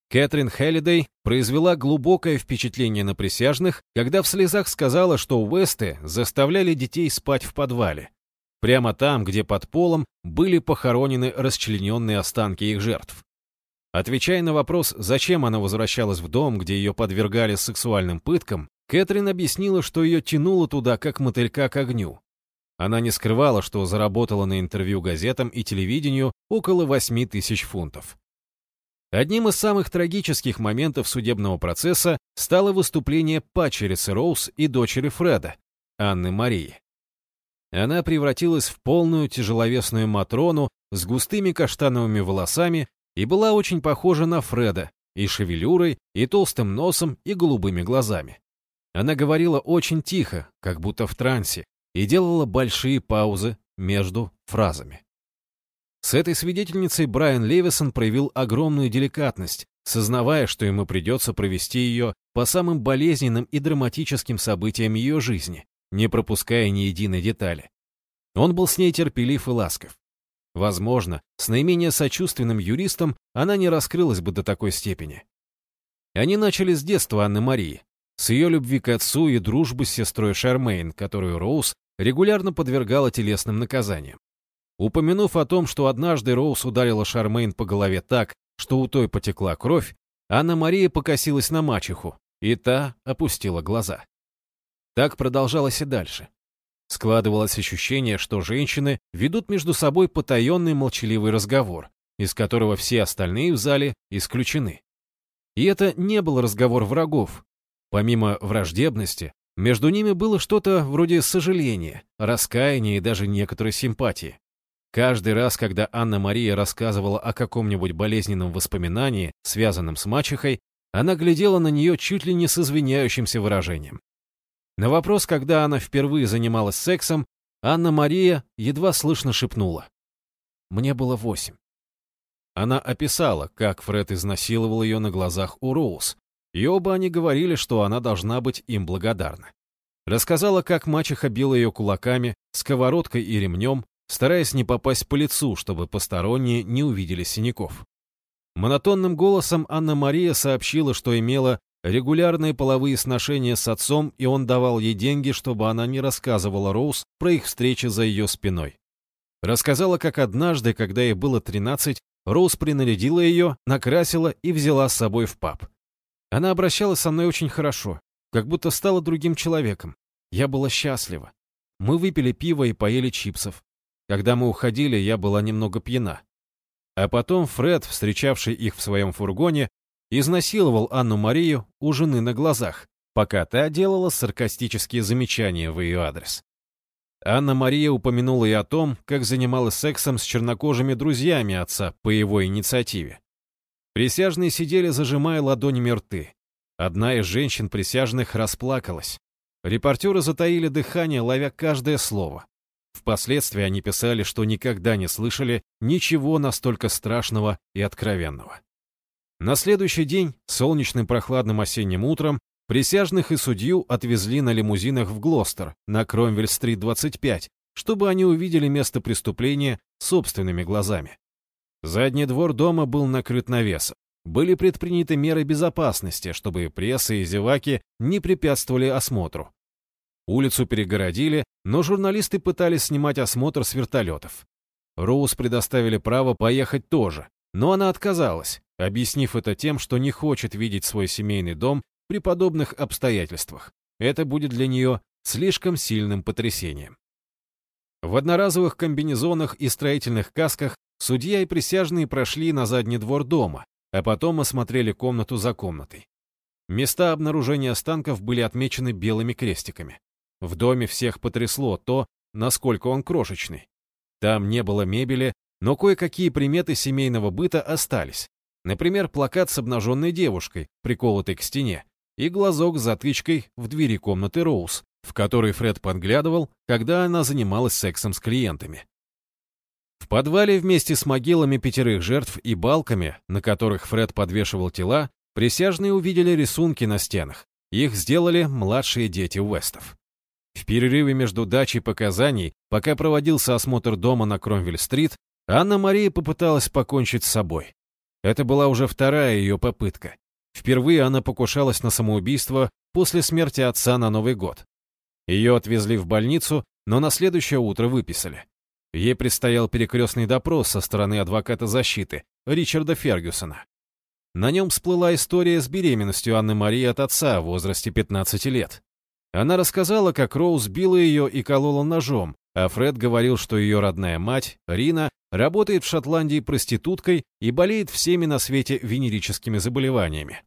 Кэтрин Хеллидей произвела глубокое впечатление на присяжных, когда в слезах сказала, что Уэсты заставляли детей спать в подвале. Прямо там, где под полом были похоронены расчлененные останки их жертв. Отвечая на вопрос, зачем она возвращалась в дом, где ее подвергали сексуальным пыткам, Кэтрин объяснила, что ее тянуло туда, как мотылька к огню. Она не скрывала, что заработала на интервью газетам и телевидению около 8 тысяч фунтов. Одним из самых трагических моментов судебного процесса стало выступление пачерицы Роуз и дочери Фреда, Анны Марии. Она превратилась в полную тяжеловесную Матрону с густыми каштановыми волосами и была очень похожа на Фреда и шевелюрой, и толстым носом, и голубыми глазами. Она говорила очень тихо, как будто в трансе, и делала большие паузы между фразами. С этой свидетельницей Брайан Левисон проявил огромную деликатность, сознавая, что ему придется провести ее по самым болезненным и драматическим событиям ее жизни, не пропуская ни единой детали. Он был с ней терпелив и ласков. Возможно, с наименее сочувственным юристом она не раскрылась бы до такой степени. Они начали с детства Анны Марии, с ее любви к отцу и дружбы с сестрой Шармейн, которую Роуз регулярно подвергала телесным наказаниям. Упомянув о том, что однажды Роуз ударила Шармейн по голове так, что у той потекла кровь, Анна-Мария покосилась на мачеху, и та опустила глаза. Так продолжалось и дальше. Складывалось ощущение, что женщины ведут между собой потаенный молчаливый разговор, из которого все остальные в зале исключены. И это не был разговор врагов. Помимо враждебности, между ними было что-то вроде сожаления, раскаяния и даже некоторой симпатии. Каждый раз, когда Анна-Мария рассказывала о каком-нибудь болезненном воспоминании, связанном с мачехой, она глядела на нее чуть ли не с извиняющимся выражением. На вопрос, когда она впервые занималась сексом, Анна-Мария едва слышно шепнула. «Мне было восемь». Она описала, как Фред изнасиловал ее на глазах у Роуз, и оба они говорили, что она должна быть им благодарна. Рассказала, как мачеха била ее кулаками, сковородкой и ремнем, стараясь не попасть по лицу, чтобы посторонние не увидели синяков. Монотонным голосом Анна-Мария сообщила, что имела регулярные половые сношения с отцом, и он давал ей деньги, чтобы она не рассказывала Роуз про их встречи за ее спиной. Рассказала, как однажды, когда ей было 13, Роуз принарядила ее, накрасила и взяла с собой в паб. Она обращалась со мной очень хорошо, как будто стала другим человеком. Я была счастлива. Мы выпили пиво и поели чипсов. Когда мы уходили, я была немного пьяна. А потом Фред, встречавший их в своем фургоне, изнасиловал Анну-Марию у жены на глазах, пока та делала саркастические замечания в ее адрес. Анна-Мария упомянула и о том, как занималась сексом с чернокожими друзьями отца по его инициативе. Присяжные сидели, зажимая ладонями рты. Одна из женщин присяжных расплакалась. Репортеры затаили дыхание, ловя каждое слово. Впоследствии они писали, что никогда не слышали ничего настолько страшного и откровенного. На следующий день, солнечным прохладным осенним утром, присяжных и судью отвезли на лимузинах в Глостер, на Кромвель-стрит 25, чтобы они увидели место преступления собственными глазами. Задний двор дома был накрыт навесом. Были предприняты меры безопасности, чтобы пресса и зеваки не препятствовали осмотру. Улицу перегородили, но журналисты пытались снимать осмотр с вертолетов. Роуз предоставили право поехать тоже, но она отказалась, объяснив это тем, что не хочет видеть свой семейный дом при подобных обстоятельствах. Это будет для нее слишком сильным потрясением. В одноразовых комбинезонах и строительных касках судья и присяжные прошли на задний двор дома, а потом осмотрели комнату за комнатой. Места обнаружения останков были отмечены белыми крестиками. В доме всех потрясло то, насколько он крошечный. Там не было мебели, но кое-какие приметы семейного быта остались. Например, плакат с обнаженной девушкой, приколотый к стене, и глазок с затычкой в двери комнаты Роуз, в которой Фред подглядывал, когда она занималась сексом с клиентами. В подвале вместе с могилами пятерых жертв и балками, на которых Фред подвешивал тела, присяжные увидели рисунки на стенах. Их сделали младшие дети Уэстов. В перерыве между дачей показаний, пока проводился осмотр дома на Кромвель-стрит, Анна-Мария попыталась покончить с собой. Это была уже вторая ее попытка. Впервые она покушалась на самоубийство после смерти отца на Новый год. Ее отвезли в больницу, но на следующее утро выписали. Ей предстоял перекрестный допрос со стороны адвоката защиты, Ричарда Фергюсона. На нем всплыла история с беременностью Анны Марии от отца в возрасте 15 лет. Она рассказала, как Роуз била ее и колола ножом, а Фред говорил, что ее родная мать, Рина, работает в Шотландии проституткой и болеет всеми на свете венерическими заболеваниями.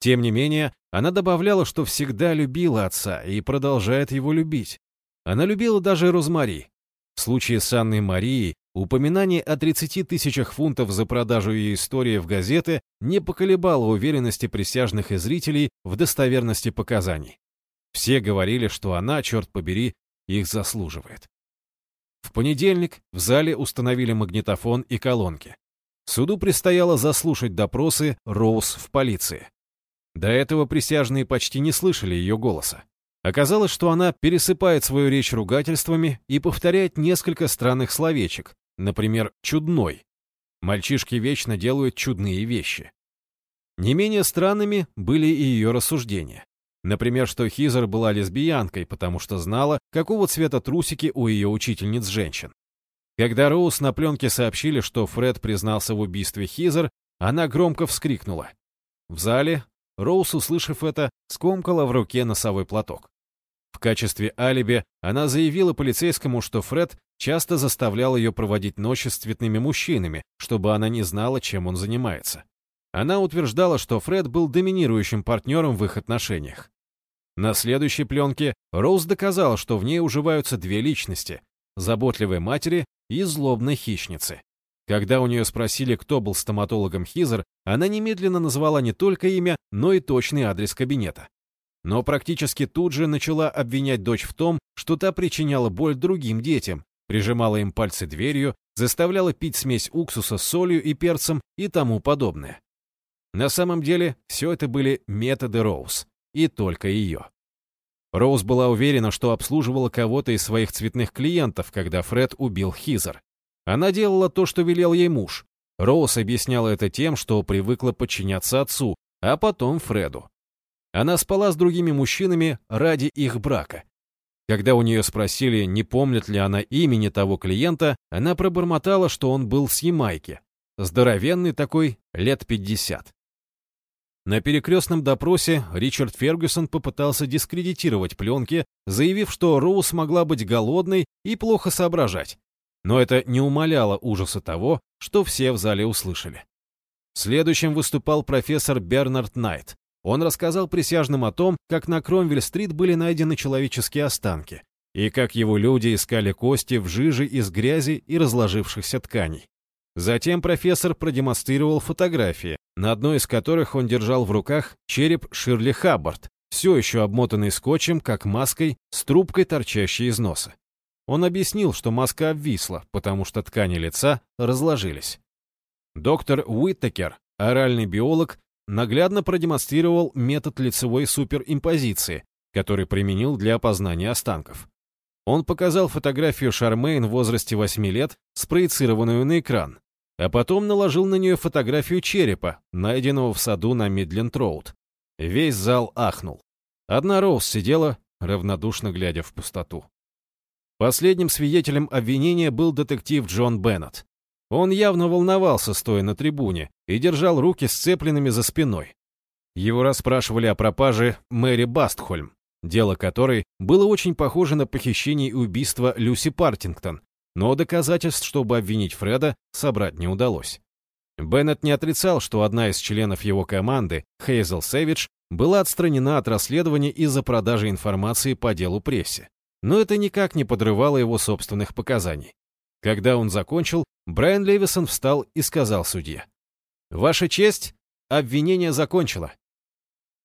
Тем не менее, она добавляла, что всегда любила отца и продолжает его любить. Она любила даже Розмари. В случае с Анной Марией упоминание о 30 тысячах фунтов за продажу ее истории в газеты не поколебало уверенности присяжных и зрителей в достоверности показаний. Все говорили, что она, черт побери, их заслуживает. В понедельник в зале установили магнитофон и колонки. Суду предстояло заслушать допросы Роуз в полиции. До этого присяжные почти не слышали ее голоса. Оказалось, что она пересыпает свою речь ругательствами и повторяет несколько странных словечек, например, «чудной». Мальчишки вечно делают чудные вещи. Не менее странными были и ее рассуждения. Например, что Хизер была лесбиянкой, потому что знала, какого цвета трусики у ее учительниц женщин. Когда Роуз на пленке сообщили, что Фред признался в убийстве Хизер, она громко вскрикнула. В зале Роуз, услышав это, скомкала в руке носовой платок. В качестве алиби она заявила полицейскому, что Фред часто заставлял ее проводить ночи с цветными мужчинами, чтобы она не знала, чем он занимается. Она утверждала, что Фред был доминирующим партнером в их отношениях. На следующей пленке Роуз доказала, что в ней уживаются две личности – заботливой матери и злобной хищницы. Когда у нее спросили, кто был стоматологом Хизер, она немедленно назвала не только имя, но и точный адрес кабинета. Но практически тут же начала обвинять дочь в том, что та причиняла боль другим детям, прижимала им пальцы дверью, заставляла пить смесь уксуса с солью и перцем и тому подобное. На самом деле, все это были методы Роуз, и только ее. Роуз была уверена, что обслуживала кого-то из своих цветных клиентов, когда Фред убил Хизер. Она делала то, что велел ей муж. Роуз объясняла это тем, что привыкла подчиняться отцу, а потом Фреду. Она спала с другими мужчинами ради их брака. Когда у нее спросили, не помнит ли она имени того клиента, она пробормотала, что он был с Ямайки. Здоровенный такой, лет 50. На перекрестном допросе Ричард Фергюсон попытался дискредитировать пленки, заявив, что Роуз могла быть голодной и плохо соображать. Но это не умаляло ужаса того, что все в зале услышали. Следующим выступал профессор Бернард Найт. Он рассказал присяжным о том, как на Кромвель-стрит были найдены человеческие останки, и как его люди искали кости в жиже из грязи и разложившихся тканей. Затем профессор продемонстрировал фотографии, на одной из которых он держал в руках череп Ширли Хаббард, все еще обмотанный скотчем, как маской, с трубкой, торчащей из носа. Он объяснил, что маска обвисла, потому что ткани лица разложились. Доктор Уиттекер, оральный биолог, наглядно продемонстрировал метод лицевой суперимпозиции, который применил для опознания останков. Он показал фотографию Шармейн в возрасте 8 лет, спроецированную на экран, а потом наложил на нее фотографию черепа, найденного в саду на Мидленд-Роуд. Весь зал ахнул. Одна Роуз сидела, равнодушно глядя в пустоту. Последним свидетелем обвинения был детектив Джон Беннет. Он явно волновался, стоя на трибуне, и держал руки сцепленными за спиной. Его расспрашивали о пропаже Мэри Бастхольм, дело которой было очень похоже на похищение и убийство Люси Партингтон, но доказательств, чтобы обвинить Фреда, собрать не удалось. Беннет не отрицал, что одна из членов его команды, Хейзел Сэвидж, была отстранена от расследования из-за продажи информации по делу прессе. Но это никак не подрывало его собственных показаний. Когда он закончил, Брайан Левисон встал и сказал судье. «Ваша честь, обвинение закончило».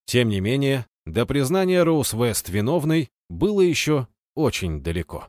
Тем не менее, до признания Роуз Вест виновной было еще очень далеко.